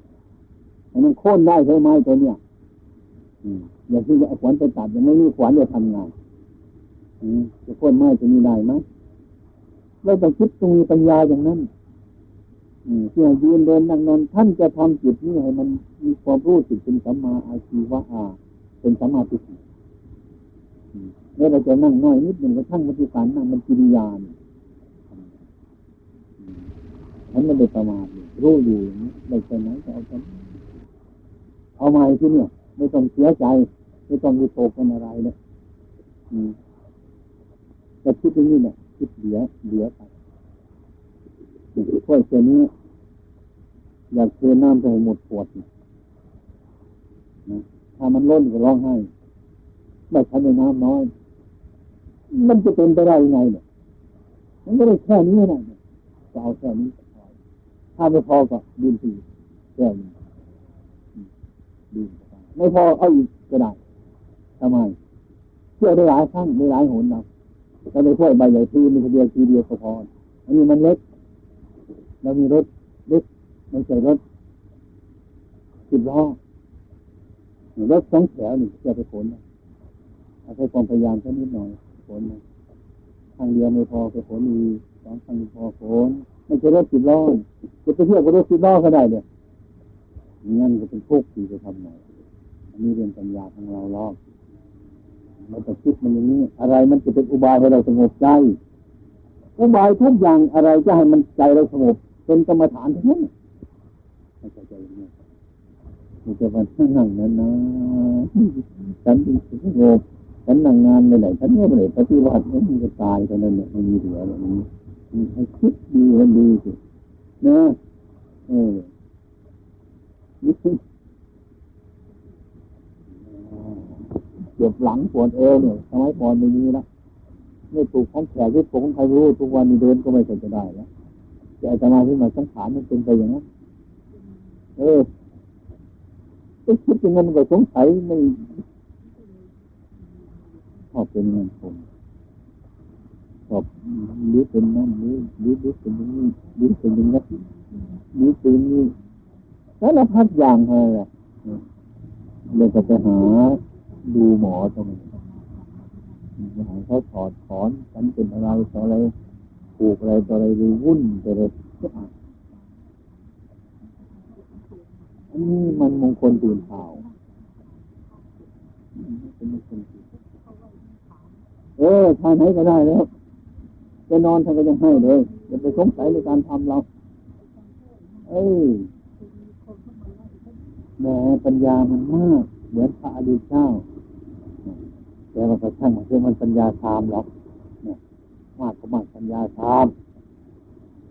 มันโค่นได้ใช่ไหมตัวเนี้ยอย่างที่ขวานไปตัดยังไม่มีขวานจะทำงานจะโค่นไม้จะมีได้ไหมเราต้องคิดตรงมีปัญญาอย่างนั้นที่ให้ยืนเดินนั่งนอนท่านจะทำจิตนี้ให้มันมีความรู้สึกเป็นสัมมาอาชีวะอาเป็นสัมมาทิฏฐิเมื่อเราจะนั่งน้อยนิดหนึ่งกระทั่งมันที่การนั่งมันกิริยาน ฉันไม่ได้ประมาทรู้อยู่นี้ได้แค่ไหนก็เอาไปเอามาที่เนี่ย ไม่ต้องเสียใจ ไม่ต้องมีโศกกันอะไรเนี่ยแต่คิดอย่างนี้เนี่ยคิดเหลือเหลือไปถ้วยเช่นนี้ อยากเทน้ำไปหมดปวดนะถ้ามันล้นก็ร้องไห้ไม่ใช้ในน้ำน้อย มันจะเป็นไปได้ยังไงเนี่ยมันก็ได้แค่นี้นะจะเอาแค่นี้ ถ้าไม่พอก็ดินทีแค่นี้ดินไม่พอเอาอีกก็ได้ทำไมเที่ยวได้หลายครั้งได้หลายหนเราแต่ในถ้วยใบใหญ่ทีมีเดียวทีเดียวก็พออันนี้มันเล็กเรามีรถเล็กไม่ใช่รถสิบล้อรถสองแถวนี่จะไปขนเอาไปความพยายามแค่นิดหน่อยขนทางเดียวไม่พอไปขนอีกสองทางพอขน ไม่ใช่รถสิบล้อจะไปเที่ยวกับรถสิบล้อก็ได้เนี่ยงั้นก็เป็นทุกข์ที่จะทำหน่อยอันนี้เรื่องปัญญาของเราลอกเราจะคิดมันอย่างนี้ อะไรมันจะเป็นอุบายให้เราสงบใจอุบายทุกอย่างอะไรจะให้มันใจเราสงบเป็นกรรมฐานทั้งนั้นไม่ใช่ใจอย่างนี้มันจะมานั่งนั้นนะฉันเป็นสงบฉันนั่งงานไปไหนฉันไม่ไปปฏิบัติมันจะตายกันนั่นเนี่ยมันมีเหลือแบบนี้ ให้คิดดีมันดีสินะเออเจ็บหลังปวดเอวเนี่ยสมัยก่อนไม่มีล้วไม่ปลูกของแขกที่ปลูกของใครรู้ทุกวันนี้เดินก็ไม่เคยจะได้แล้วจะอาตมาที่มาสังขารมันเป็นไปอย่างนั้นเออไปคิดอย่างนั้นก็สงสัยไม่ชอบเป็นเงินผม อบหรือเป็นนั่นหรือหรือหรือเป็นอย่างนี้หรือเป็นอย่างนั้นหรือเป็นนี้แล้วเราพักอย่างอะไรเลยก็ไปหาดูหมอตรงนี้หาเขาถอดถอนฉันเป็นอะไรต่ออะไรปลูกอะไรต่ออะไรดูวุ่นไปเลยก็อ่านอันนี้มันมงคลตื่นเป็นมงคลเออทานไหนก็ได้แล้ว จะนอนท่านก็ยังให้เลยอย่าไปสงสัยในการทำเรา เอ้ยแหมปัญญามันมาก เหมือนพระอดีตเจ้า แต่ว่าก็ช่างมันเพื่อมันปัญญาตามหรอกมากก็มากปัญญาตาม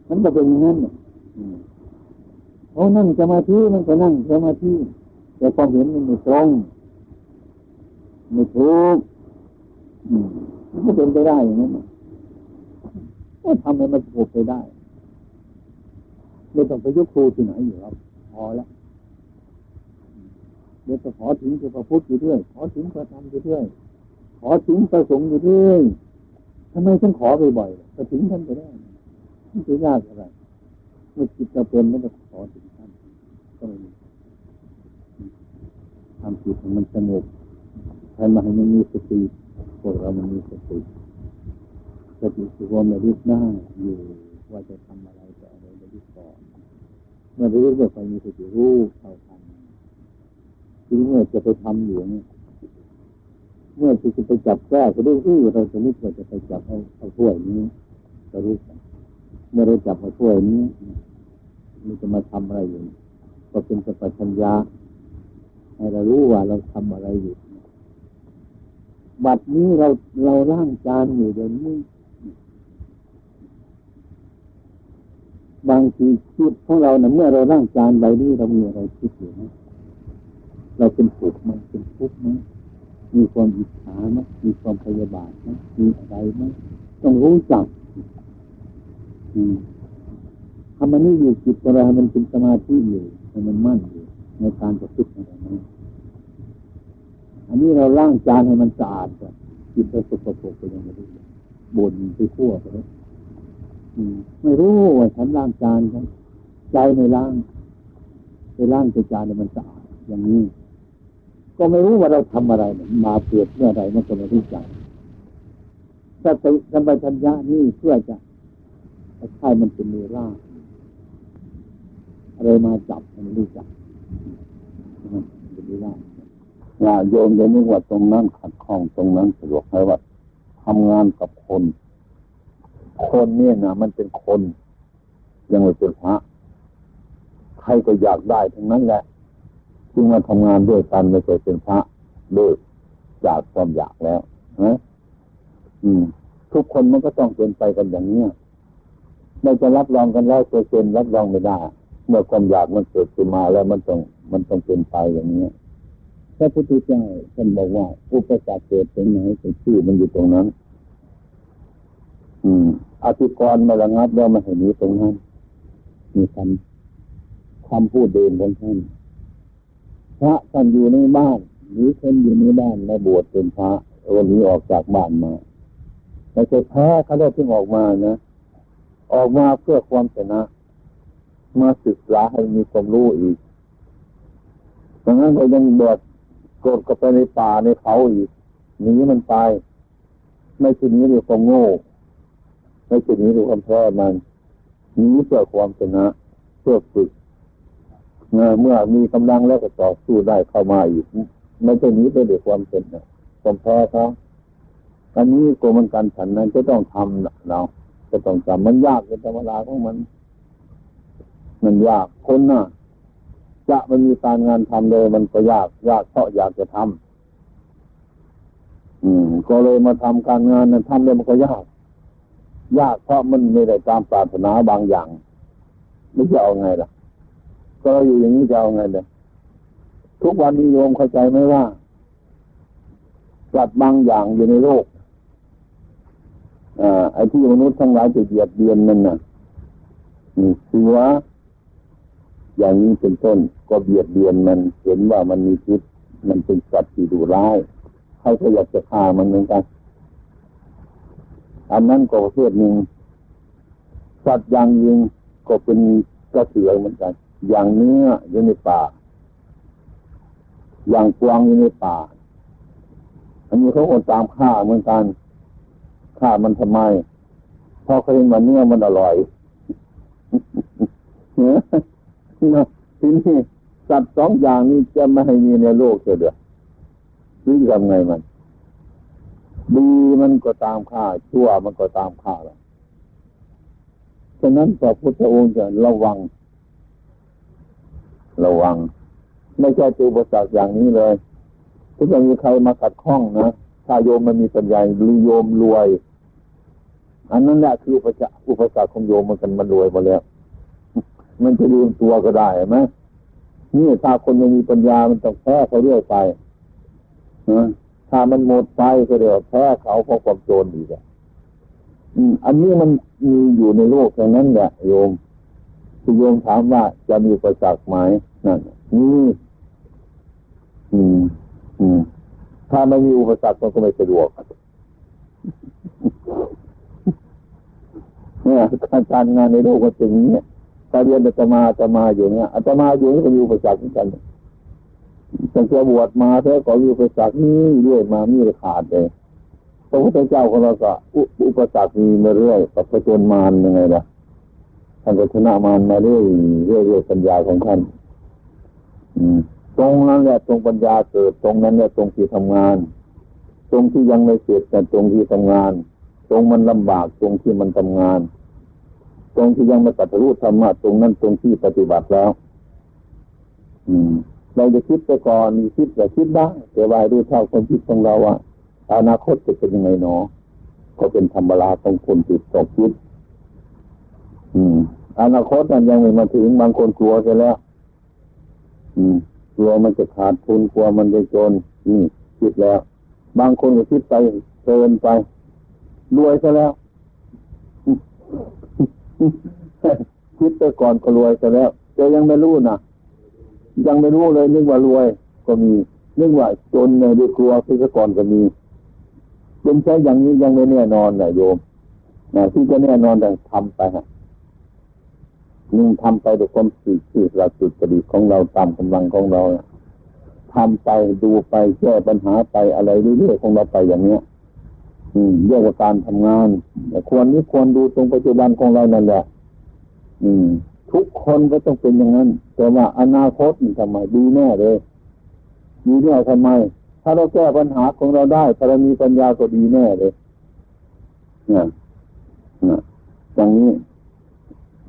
มันจะเป็นอย่างนั้นเนี่ยเขานั่งสมาธิมันก็นั่งสมาธิแต่ความเห็นมันไม่ตรงไม่ถูกมันก็เป็นไปได้อย่างนั้น ก็ทำให้มันถูกไปได้ไม่ต้องไปยกครูที่ไหนอยู่ครับพอแล้วเดี๋ยวจะขอถึงพระพุทธอยู่ด้วยขอถึงพระธรรมอยู่ด้วยขอถึงพระสงฆ์อยู่ด้วยทำไมต้องขอบ่อยๆก็ถึงท่านไปได้ไม่ใช่ยากอะไรเมื่อจิตเราเป็นแล้วก็ขอถึงท่านก็ไม่มีทำจิตมันสงบใครมาให้มันมีสติพวกเรามันมีสติ สติคือควมระลึกหน้าอยู่ว่าจะทำอะไรจะอะไรระลึกก่อนเมื่อรู้ก็ไปมีสติรู้เท่าทันทีเมื่อจะไปทำอยู่เนี่ยเมื่อจะไปจับแก้ก็รู้อื้อเราจะนึกว่าจะไปจับเอาเอาถ้วยนี้ก็รู้กันเมื่อเราจับเอาถ้วยนี้มันจะมาทำอะไรอยู่ก็เป็นสัพพัญญาให้เรารู้ว่าเราทำอะไรอยู่บัดนี้เราเราร่างจานอยู่เดี๋ยวนี้ บางทีคิดของเราเนะเมื่อเราร่างจานใบนี้เรามีอะไรคิดอยู่นะเราเป็นสุขไหมเป็นทุกข์ไหมมีความอิจฉาไหมมีความพยาบาทไหมมีอะไรไหมต้องรู้จักทำมันนี่อยู่จิตเรามันเป็นสมาธิอยู่ให้มันมั่นอยู่ในการประพฤติอะไรนั้นอันนี้เราล้างจานให้มันสะอาดก่อนจิตเราสกปรกไปยังไงบ่นไปขั้วไปแล้ว ไม่รู้ว่าฉันล้างจานฉันใจไม่ล้างไปล้างจานเนี่ยมันสะอาดอย่างนี้ ก็ไม่รู้ว่าเราทำอะไรมาเกิดเมื่อไรมันก็ไม่รู้จักสติสัมปชัญญะนี่เพื่อจะใช่มันเป็นมือล่าอะไรมาจับมันรู้จักเป็นมือล่าญาโยมจะนึกว่าตรงนั้นขัดข้องตรงนั้นสะดวกให้ว่าทำงานกับคน คนเนี่ยนะมันเป็นคน ยังไม่เป็นพระใครก็อยากได้ทั้งนั้นแหละจึงมาทำงานด้วยกันไม่เคยเป็นพระเลิกจากความอยากแล้วนะอืม ทุกคนมันก็ต้องเป็นไปกันอย่างเนี้ยไม่จะรับรองกันแล้วเปอร์เซ็นรับรองไม่ได้ เมื่อความอยากมันเกิดขึ้นมาแล้วมันต้องมันต้องเป็นไปอย่างเนี้ยพระพุทธเจ้าท่านบอกว่าอุปสรรคเกิดตรงไหนเป็นชื่อมันอยู่ตรงนั้น อืม อธิกรณ์มาระงับแล้วมาเห็นนี้ตรงนั้นมีคำคำพูดเดินของท่านพระท่านอยู่ในบ้าน หรือคนอยู่ในบ้านมาบวชเป็นพระวันนี้ออกจากบ้านมาไม่ใช่แพ้เขาได้เพิ่งออกมานะ ออกมาเพื่อความชนะมาศึกษาให้มีความรู้อีกดังนั้นเรายังบวชกดกับไปในป่าในเขาอีกหนีมันไป ไม่ใช่นี้ด้วยควาโง่ ไม่ใช่นี้ด้วยความแพ้มันนี้เพื่อความชนะเพื่อฝึกเมื่อมีกำลังแล้วก็ต่อสู้ได้เข้ามาอีกไม่ใช่นี้ไปด้วยความเป็นความแพ้เขาอันนี้โกมันการฉันนั้นจะต้องทำเราจะต้องทำมันยากเป็นธรรมดาของมัน มันยากคนน่ะจะไม่มีการงานทำเลย มันก็ยากยากเพราะอยากจะทำอืม ก็เลยมาทำการงานนั้นทำเลยมันก็ยาก ยากเพราะมันไม่ได้ตามปรารถนาบางอย่างไม่จะเอาไงล่ะ ก็อยู่อย่างนี้จะเอาไงเลยทุกวันนี้โยมเข้าใจไหมว่าสัตว์บางอย่างอยู่ในโลกอ่าไอ้ที่มนุษย์ทั้งหลายจะเหยียดเบียนมันน่ะมีเสืออย่างนี้เป็นต้น ก็เบียดเบียนมันเห็นว่ามันมีพิษมันเป็นสัตว์ที่ดุร้ายใครก็อยากจะฆ่ามันเหมือนกัน อันนั้นก็ประเภทหนึ่งสัตว์อย่างยิงก็เป็นกระเสือเหมือนกัน อย่างเนื้ออยู่ในป่า อย่างกวางอยู่ในป่า อันนี้เขาคนตามฆ่าเหมือนกันฆ่ามันทำไมเพราะเขาเห็นว่าเนื้อมันอร่อยนะทีนี้สัตว์สองอย่างนี้จะไม่ให้มีในโลกเสียหรือทำไงมัน ดีมันก็ตามค่า ชั่วมันก็ตามค่าแล้วฉะนั้นพระพุทธองค์จะระวัง ระวัง ไม่ใช่ตัวบริษัทอย่างนี้เลยถ้าจะมีใครมาขัดข้องนะถ้าโยมมันมีปัญญาหรือโยมรวย อันนั้นแหละคืออุปสรรคอุปสรรคของโยมมันกันมันรวยมาแล้ว มันจะลืมตัวก็ได้ไหมนี่ถ้าคนไม่มีปัญญามันต้องแพ้เขาเรื่อยไปนะ ถ้ามันหมดไปก็เดี๋ยวแพ้เขาเพราะความโจรอีกอะอันนี้มันมีอยู่ในโลกแค่นั้นแหละโยมคือโยมถามว่าจะมีประจักษ์ไหมนั่นนี่อืม อืม ถ้าไม่มีอุปสรรคมันก็ไม่สะดวกเนี่ยการการงานในโลกมันเป็นอย่างนี้ถ้าเรียนอาตมาอาตมาอยู่เนี่ยอาตมาอยู่นี่ก็มีอุปสรรคเหมือนกัน ตั้งแต่บวชมาแล้วก็มีอุปสรรคนี้เรื่อยมามีขาดเลยพระพุทธเจ้าของเราก็อุปสรรคมีมาเรื่อยกับประจนมารยังไงล่ะท่านก็ชนะมารมาเรื่อยเรื่อยเรื่อยปัญญาของท่านตรงนั้นแหละตรงปัญญาเกิดตรงนั้นแหละตรงที่ทำงาน ตรงที่ยังไม่เสร็จแต่ตรงที่ทำงาน ตรงมันลำบากตรงที่มันทำงาน ตรงที่ยังไม่ตัดรู้ธรรมะตรงนั้นตรงที่ปฏิบัติแล้ว อืม เราจะคิดไปก่อนมีคิดแต่คิดได้แต่ว่ารู้เท่าความคิดของเราว่าอนาคตจะเป็นยังไงหนอก็เป็นธรรมดาของคนติดตกคิด อืม อนาคตนั้นยังไม่มาถึงบางคนกลัวไปแล้ว อืมกลัวมันจะขาดทุนกลัวมันจะจนนี่คิดแล้ว บางคนก็คิดไปเกินไปรวยซะแล้วคิดไปก่อนก็รวยซะแล้วแต่ยังไม่รู้นะ ยังไม่รู้เลยนึกว่ารวยก็มีนึกว่าจนเนี่ยด้วยกลัวคิดซะก่อนก็มีเป็นแค่อย่างนี้ยังไม่แน่นอนนะโยมนะที่จะแน่นอนแต่ทำไปฮะยิ่งทำไปด้วยความสื่อสื่อระสุดประดิของเราตามกำลังของเรานะทำไปดูไปแก้ปัญหาไปอะไรเรื่อยๆของเราไปอย่างเนี้ย อืมเรียกว่าการทำงานแต่ควรนี้ควรดูตรงปัจจุบันของเรานั่นแหละอืม ทุกคนก็ต้องเป็นอย่างนั้น แต่ว่าอนาคตนี่ทำไมดีแน่เลยดีแน่ทำไม ถ้าเราแก้ปัญหาของเราได้ถ้าเรามีปัญญาก็ดีแน่เลยเนี่ยเนี่ยอย่างนี้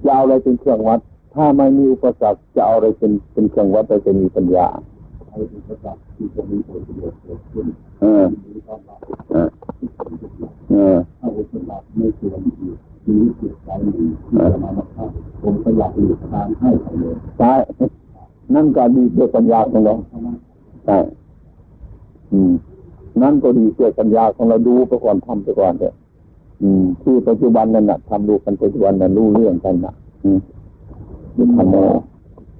จะเอาอะไรเป็นเครื่องวัด ถ้าไม่มีอุปสรรคจะเอาอะไรเป็นเป็นเครื่องวัดเราจะมีปัญญาใช้อุปสรรคที่จะมีผลประโยชน์เกิดขึ้นเออมีความรักเออเออถ้าอุปสรรคไม่ควรอีก มีวิธีการหนึ่งที่จะมาบังคับผมก็อยากหลีกทางให้เขาเลยใช่นั่นก็ดีด้วยปัญญาของเราใช่อืม นั่นก็ดีด้วยปัญญาของเราดูไปก่อนทำไปก่อนเถอะอืมที่ปัจจุบันนั่นน่ะทำดูกันปัจจุบันนั้นรู้เรื่องกันน่ะ อืมทำแล้ว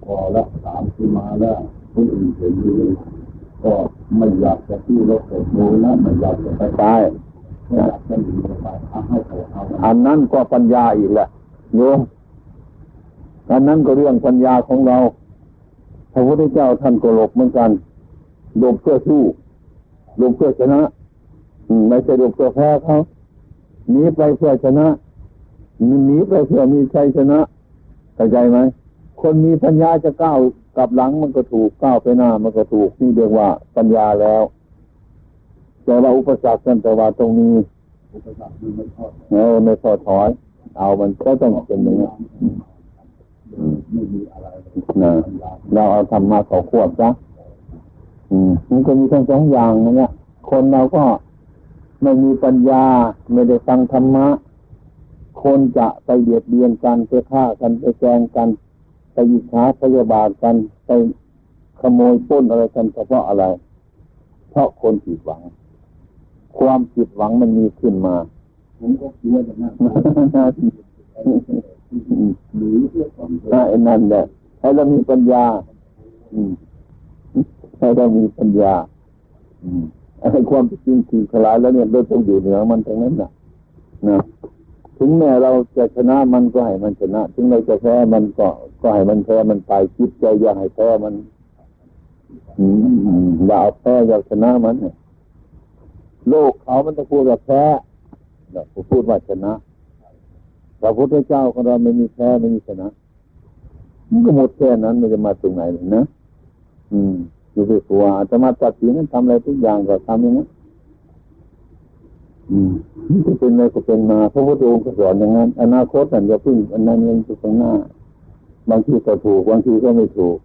พอละสามที่มาแล้วคนอื่นเห็นอยู่ก็ไม่อยากจะที่รถเกิดโมแล้วไม่อยากจะไปใช่ไม่อย อันนั้นก็ปัญญาอีกแหละโยมอันนั้นก็เรื่องปัญญาของเราพระพุทธเจ้าท่านก็หลบเหมือนกันหลบเพื่อสู้หลบเพื่อชนะไม่ใช่หลบเพื่อแพ้เขาหนีไปเพื่อชนะหนีไปเพื่อมีชัยชนะเข้าใจไหมคนมีปัญญาจะก้าวกลับหลังมันก็ถูกก้าวไปหน้ามันก็ถูกนี่เรียกว่าปัญญาแล้ว แต่ว่าอุปสรรคกันแต่ว่าตรงนี้อุปสรรคมันไม่ทอดเออไม่ท้อถอย เอามันก็ต้องเป็นอย่างนี้ไม่มีอะไรเลยนะเราเอาธรรมะเขาควบซะอืมมันก็มีทั้งสองอย่างนะเนี่ยคนเราก็ไม่มีปัญญาไม่ได้ฟังธรรมะ คนจะไปเบียดเบียนกันไปฆ่ากันไปแกล้งกันไปยิงาพยาบาทกันไปขโมยปล้นอะไรกันก็เพราะอะไร เพราะคนผิดหวัง ความผิดหวังมันมีขึ้นมา ผมก็กลัวอย่างนั้นหนีเพื่อความถ้าไอ้นั่นแหละให้เรามีปัญญาอืมให้เรามีปัญญาอืมไอ้ความเป็นจริงคือขลายแล้วเนี่ยเราต้องอยู่เหนือมันทั้งนั้นนะนะถึงแม้เราจะชนะมันก็ให้มันชนะ ถึงเราจะแพ้มันก็ก็ให้มันแพ้มันไปคิดใจอย่าให้แพ้มันอืมอืมอย่าเอาแพ้อย่าชนะมันเนี่ย โลกเขามันจะพูดว่าแพ้เราพูดว่าชนะพระพุทธเจ้าของเราไม่มีแพ้ไม่มีชนะมันก็หมดแค่นั้นมันจะมาตรงไหนนะอืมอยู่ที่ตัวอาจะมาตัดสินนั้นทำอะไรทุกอย่างก็ทำอย่างนั้นอืมนี่จะเป็นอะไรก็เป็นมาพระพุทธองค์ก็สอนอย่างนั้น อนาคตนั่นอย่าพึ่งอันนั้นเองไปข้างหน้า บางทีก็ถูกบางทีก็ไม่ถูก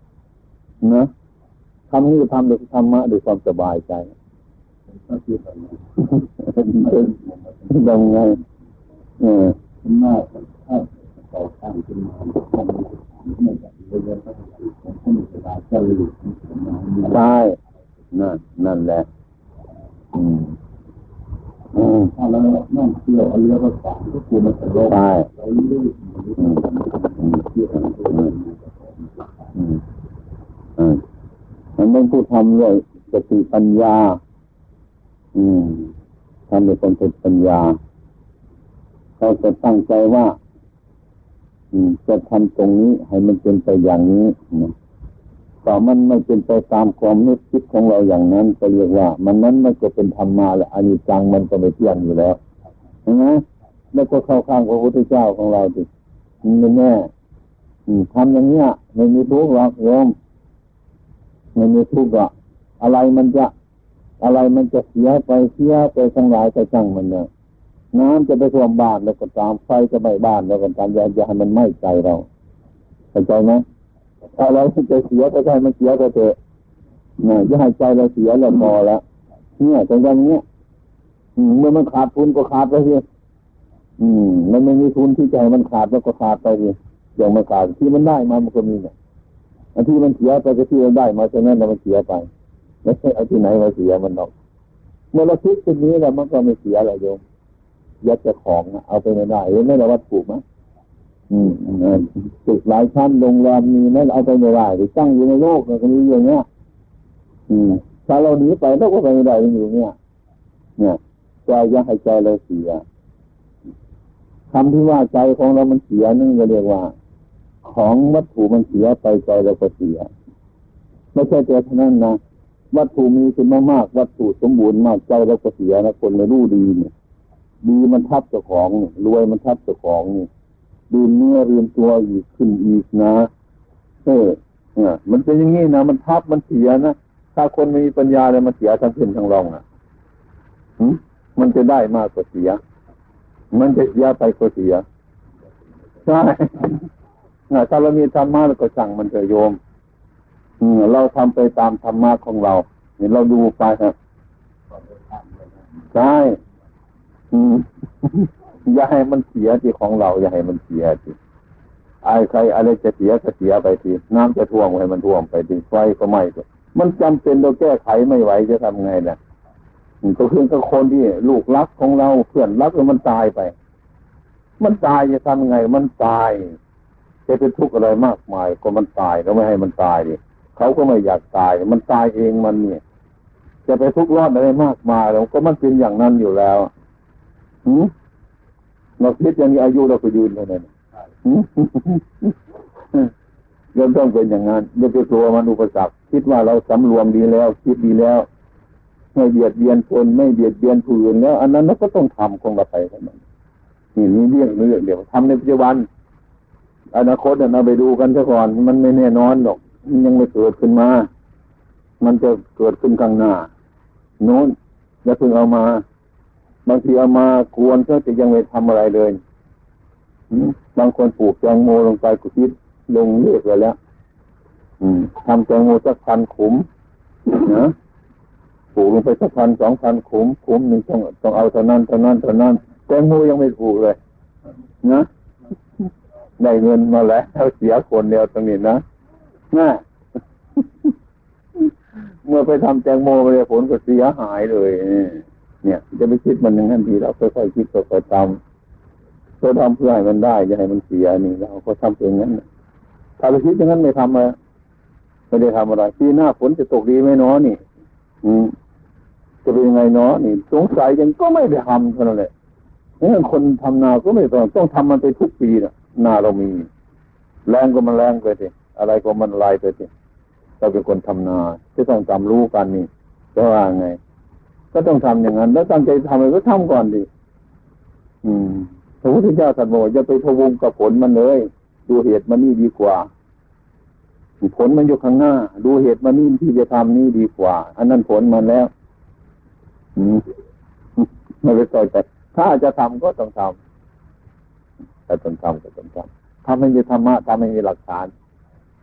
นะทำนี่ทำด้วยธรรมะด้วยความสบายใจ ก็คือแบบนั้นทำไงเออคุณแม่ถ้าต่อข้างขึ้นมาทำไม่ได้เยเรียนพระธรรมผมก็มีเวลาจะหลีกมาใช่นั่นนั่นแหละอืมอืมถ้าเรานั่งเที่ยวเรือมาขวางก็กลัวมันจะลงใช่เราเลื่อยอืมอืมเที่ยวอืมอืมมันเป็นผู้ทำด้วยสติปัญญา อืมทำให้คนเป็นปัญญาเขาจะตั้งใจว่า อืม จะทำตรงนี้ให้มันเป็นไปอย่างนี้นะต่อมันไม่เป็นไปตามความนึกคิดของเราอย่างนั้นก็เรียกว่า มันนั้นมันก็เป็นธรรมมาแหละอานิจจังมันก็ไม่เที่ยงอยู่แล้วนไหมแล้วก็เข้าข้างพระพุทธเจ้าของเราดิมันแน่ทำอย่างเนี้ยไม่มีทุกข์หรอกโยมไม่มีทุกข์หรอกอะไรมันจะ อะไรมันจะเสียไปเสียไปทั้งหลายไปจังมันเนี่ยน้ำจะไปท่วมบ้านแล้วก็ตามไฟจะไหม้บ้านแล้วก็ตามอย่าอย่าให้มันไหม้ใจเราเข้าใจไหมถ้าเราจะเสียก็ใช่มันเสียก็เถอะนะอย่าให้ใจเราเสียเราพอแล้วเนี่ยแต่อย่างเนี้ยเมื่อมันขาดทุนก็ขาดไปสิอืมมันไม่มีทุนที่ใจมันขาดแล้วก็ขาดไปสิอย่างมันขาดที่มันได้มามันก็มีเนี่ยอันที่มันเสียไปก็ที่มันได้มาฉะนั้นมันเสียไป ไม่ใช่เอาที่ไหนมาเสียมันหรอกเมื่อเราคิดเช่นนี้แล้วมันก็ไม่เสียอะไรโยมยัดจะของเอาไปไม่ได้เห็นไหมเราวัดถูกไหมอืมตึกหลายชั้นโรงแรมมีไหมเอาไปไม่ได้หรือตั้งอยู่ในโลกก็มีอย่างเงี้ย อืมถ้าเราหนีไปเราก็ไปไม่ได้อยู่เนี่ยเนี่ยใจยังให้ใจเราเสียคำที่ว่าใจของเรามันเสียนั่นก็เรียกว่า ของวัตถุมันเสียไปใจเราก็เสีย ไม่ใช่แต่เท่านั้นนะ วัตถุมีขึ้นมามากวัตถุสมบูรณ์มากใจเราก็เสียนะคนไม่รู้ดีเนี่ยดีมันทับเจ้าของรวยมันทับเจ้าของเนี่ยดูเนื้อเรียนตัวอีกขึ้นอีกนะเออเนี่ยมันเป็นอย่างนี้นะมันทับมันเสียนะถ้าคนไม่มีปัญญาเลยมันเสียทั้งขึ้นทั้งรองอะมันจะได้มากกว่าเสีย มันจะเสียไปก็เสียใช่ถ้าเรามีธรรมะเราก็สั่งมันเถอะโยม เราทำไปตามธรรมะของเราเห็นเราดูไปครับใช่อย่าให้มันเสียที่ของเรา อย่าให้มันเสียที่ไอ้ใครอะไรจะเสียก็เสียไปทีน้ำจะท่วมให้มันท่วมไปทีไฟก็ไหม้มันจำเป็นเราแก้ไขไม่ไหวจะทำไงนะก็คือกับคนที่ลูกรักของเราเพื่อนรักแล้วมันตายไป มันตายจะทำไง มันตาย จะเป็นทุกข์อะไรมากมาย ก็มันตายก็ไม่ให้มันตายดิ เขาก็ไม่อยากตาย มันตายเองมันเนี่ย จะไปทุกข์ร้อนอะไรมากมายแล้วก็มันเป็นอย่างนั้นอยู่แล้วหืมเราคิดอย่างนี้อายุเราก็ยืนเท่านั้นยังต้องเป็นอย่างนั้นอย่าไปกลัวมันอุปสรรคคิดว่าเราสำรวมดีแล้ว คิดดีแล้ว ไม่เบียดเบียนคนไม่เบียดเบียนผู้อื่นแล้ว อันนั้นเราก็ต้องทำคงเราไปเท่านั้นนี่นี่เรื่องเรื่องเดี๋ยวทำในปัจจุบันอนาคตเราไปดูกันซะก่อนมันไม่แน่นอนหรอก มันยังไม่เกิดขึ้นมา มันจะเกิดขึ้นข้างหน้า โน้นอย่าเพิ่งเอามา บางทีเอามากวนก็จะยังไม่ทำอะไรเลยบางคนปลูกแตงโมลงไปกุศิลงเลือกเลยแล้วทำแตงโมสักพันขุมนะปลูกลงไปสักพันสองพันขุมขุมหนึ่งต้องต้องเอาเท่านั้นเท่านั้นเท่านั้นแตงโมยังไม่ปลูกเลย นะได้เงินมาแล้วเสียคนเดียวตรงนี้นะ เมื่อไปทำแตงโมไปเลยผลก็เสียหายเลย เนี่ย จะไปคิดมันอย่งนั้นทีเราค่อยๆคิดค่อยๆทำก็ทำเพื่อให้มันได้อย่าให้มันเสียนี่เราก็ทำเองนั้นถ้าไปคิดอย่างนั้นไม่ทำมาไม่ได้ทำอะไรปีหน้าฝนจะตกดีไหมน้อนี่ อืมจะเป็นยังไงเนาะนี่สงสัยยังก็ไม่ได้ทำเท่านั้นแหละนี่คนทำนาก็ไม่ต้องต้องทำมันไปทุกปีนะนาเรามี แรงก็มันแรงไปสิ อะไรก็มันลายไปสิเราเป็นคนทำนาจะต้องจำรู้กันนี่จะว่าไง ก็ต้องทำอย่างนั้น แล้วตั้งใจทำอะไรก็ทำก่อนดิอืมพระพุทธเจ้าตรัสบอกอย่าไปพวงกับผลมันเลย ดูเหตุมันนี่ดีกว่า ผลมันอยู่ข้างหน้า ดูเหตุมันนี่ที่จะทำนี่ดีกว่า อันนั้นผลมันแล้ว อืมไม่ไปต่อยแต่ถ้าจะทำก็ต้องทำแต่ต้องทำก็ต้องทำถ้าไม่มีธรรมะถ้าไม่มีหลักฐาน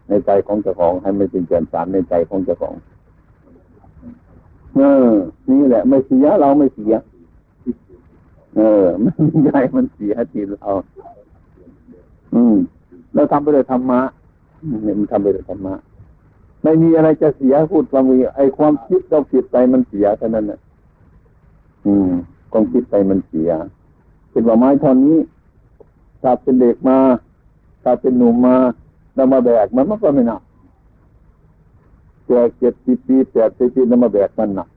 ในใจของเจ้าของ ให้ไม่เป็นเกินสารในใจของเจ้าของเออ นี่แหละ ไม่เสียเราไม่เสีย เออ มันใจมันเสียทีเรา อืมเราทำไปเลยธรรมะเนี่ยมันทำไปเลยธรรมะไม่มีอะไรจะเสียพูดความมีไอความคิดเราผิดไปมันเสียเท่านั้นน่ะ อืมความคิดไปมันเสียเป็นว่าไม้ท่อนนี้ถ้าเป็นเด็กมาถ้าเป็นหนุ่มมา เรามาแบกมันมันก็ไม่หนักแก่เจ็ดสิบปีแปดสิบปีแล้วมาแบกมันหนัก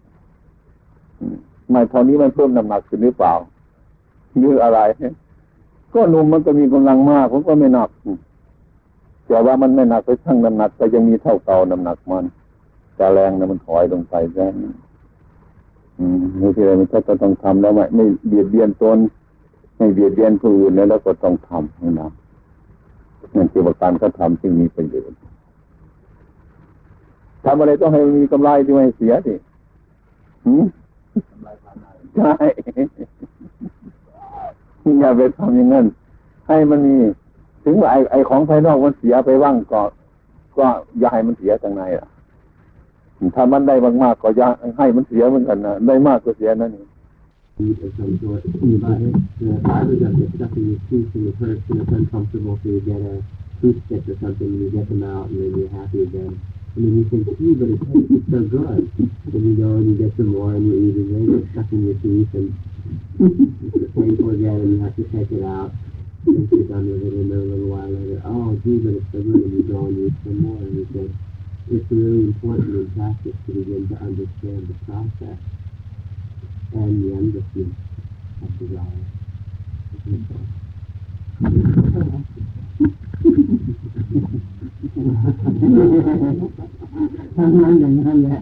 อืมไม่เท่านี้มันเพิ่มน้ำหนักขึ้นหรือเปล่าหรืออะไรก็นุ่มมันก็มีกำลังมากผมก็ไม่หนักแต่ว่ามันไม่หนักไปชั่งน้ำหนักก็ยังมีเท่าเก่าน้ำหนักมันแต่แรงนะมันถอยลงไปแค่นั้นอืมนี่คือมันก็จะต้องทำแล้วไม่ไม่เบียดเบียนตนไม่เบียดเบียนผู้อื่นแล้วก็ต้องทำนะ นั่นคือว่าการกระทำที่มีประโยชน์ทำอะไรต้องให้มันมีกำไรที่ไม่เสียสิใช่อย่าไปทำอย่างนั้น ให้มันมี ถึงว่าไอ้ไอของภายนอกมันเสียไปบ้างก็ ก็อย่าให้มันเสียทางในอะถ้ามันได้มากๆก็อย่าให้มันเสียเหมือนกันนะได้มากก็เสียนั่นเอง of some sort. But the fibers of the stuff in your teeth and it hurts and it's uncomfortable, so you get a toothpick or something and you get them out and then you're happy again. And then you think, gee, but it tastes so good. Then you go and you get some more and you eat it and it's stuck in your teeth and it's painful again and you have to take it out. And you're done with it and then a little while later, oh, gee, but it's so good and you go and eat some more and you think, it's really important in practice to begin to understand the process and the emptiness of desire. ทำงานอย่างนั้นแหละ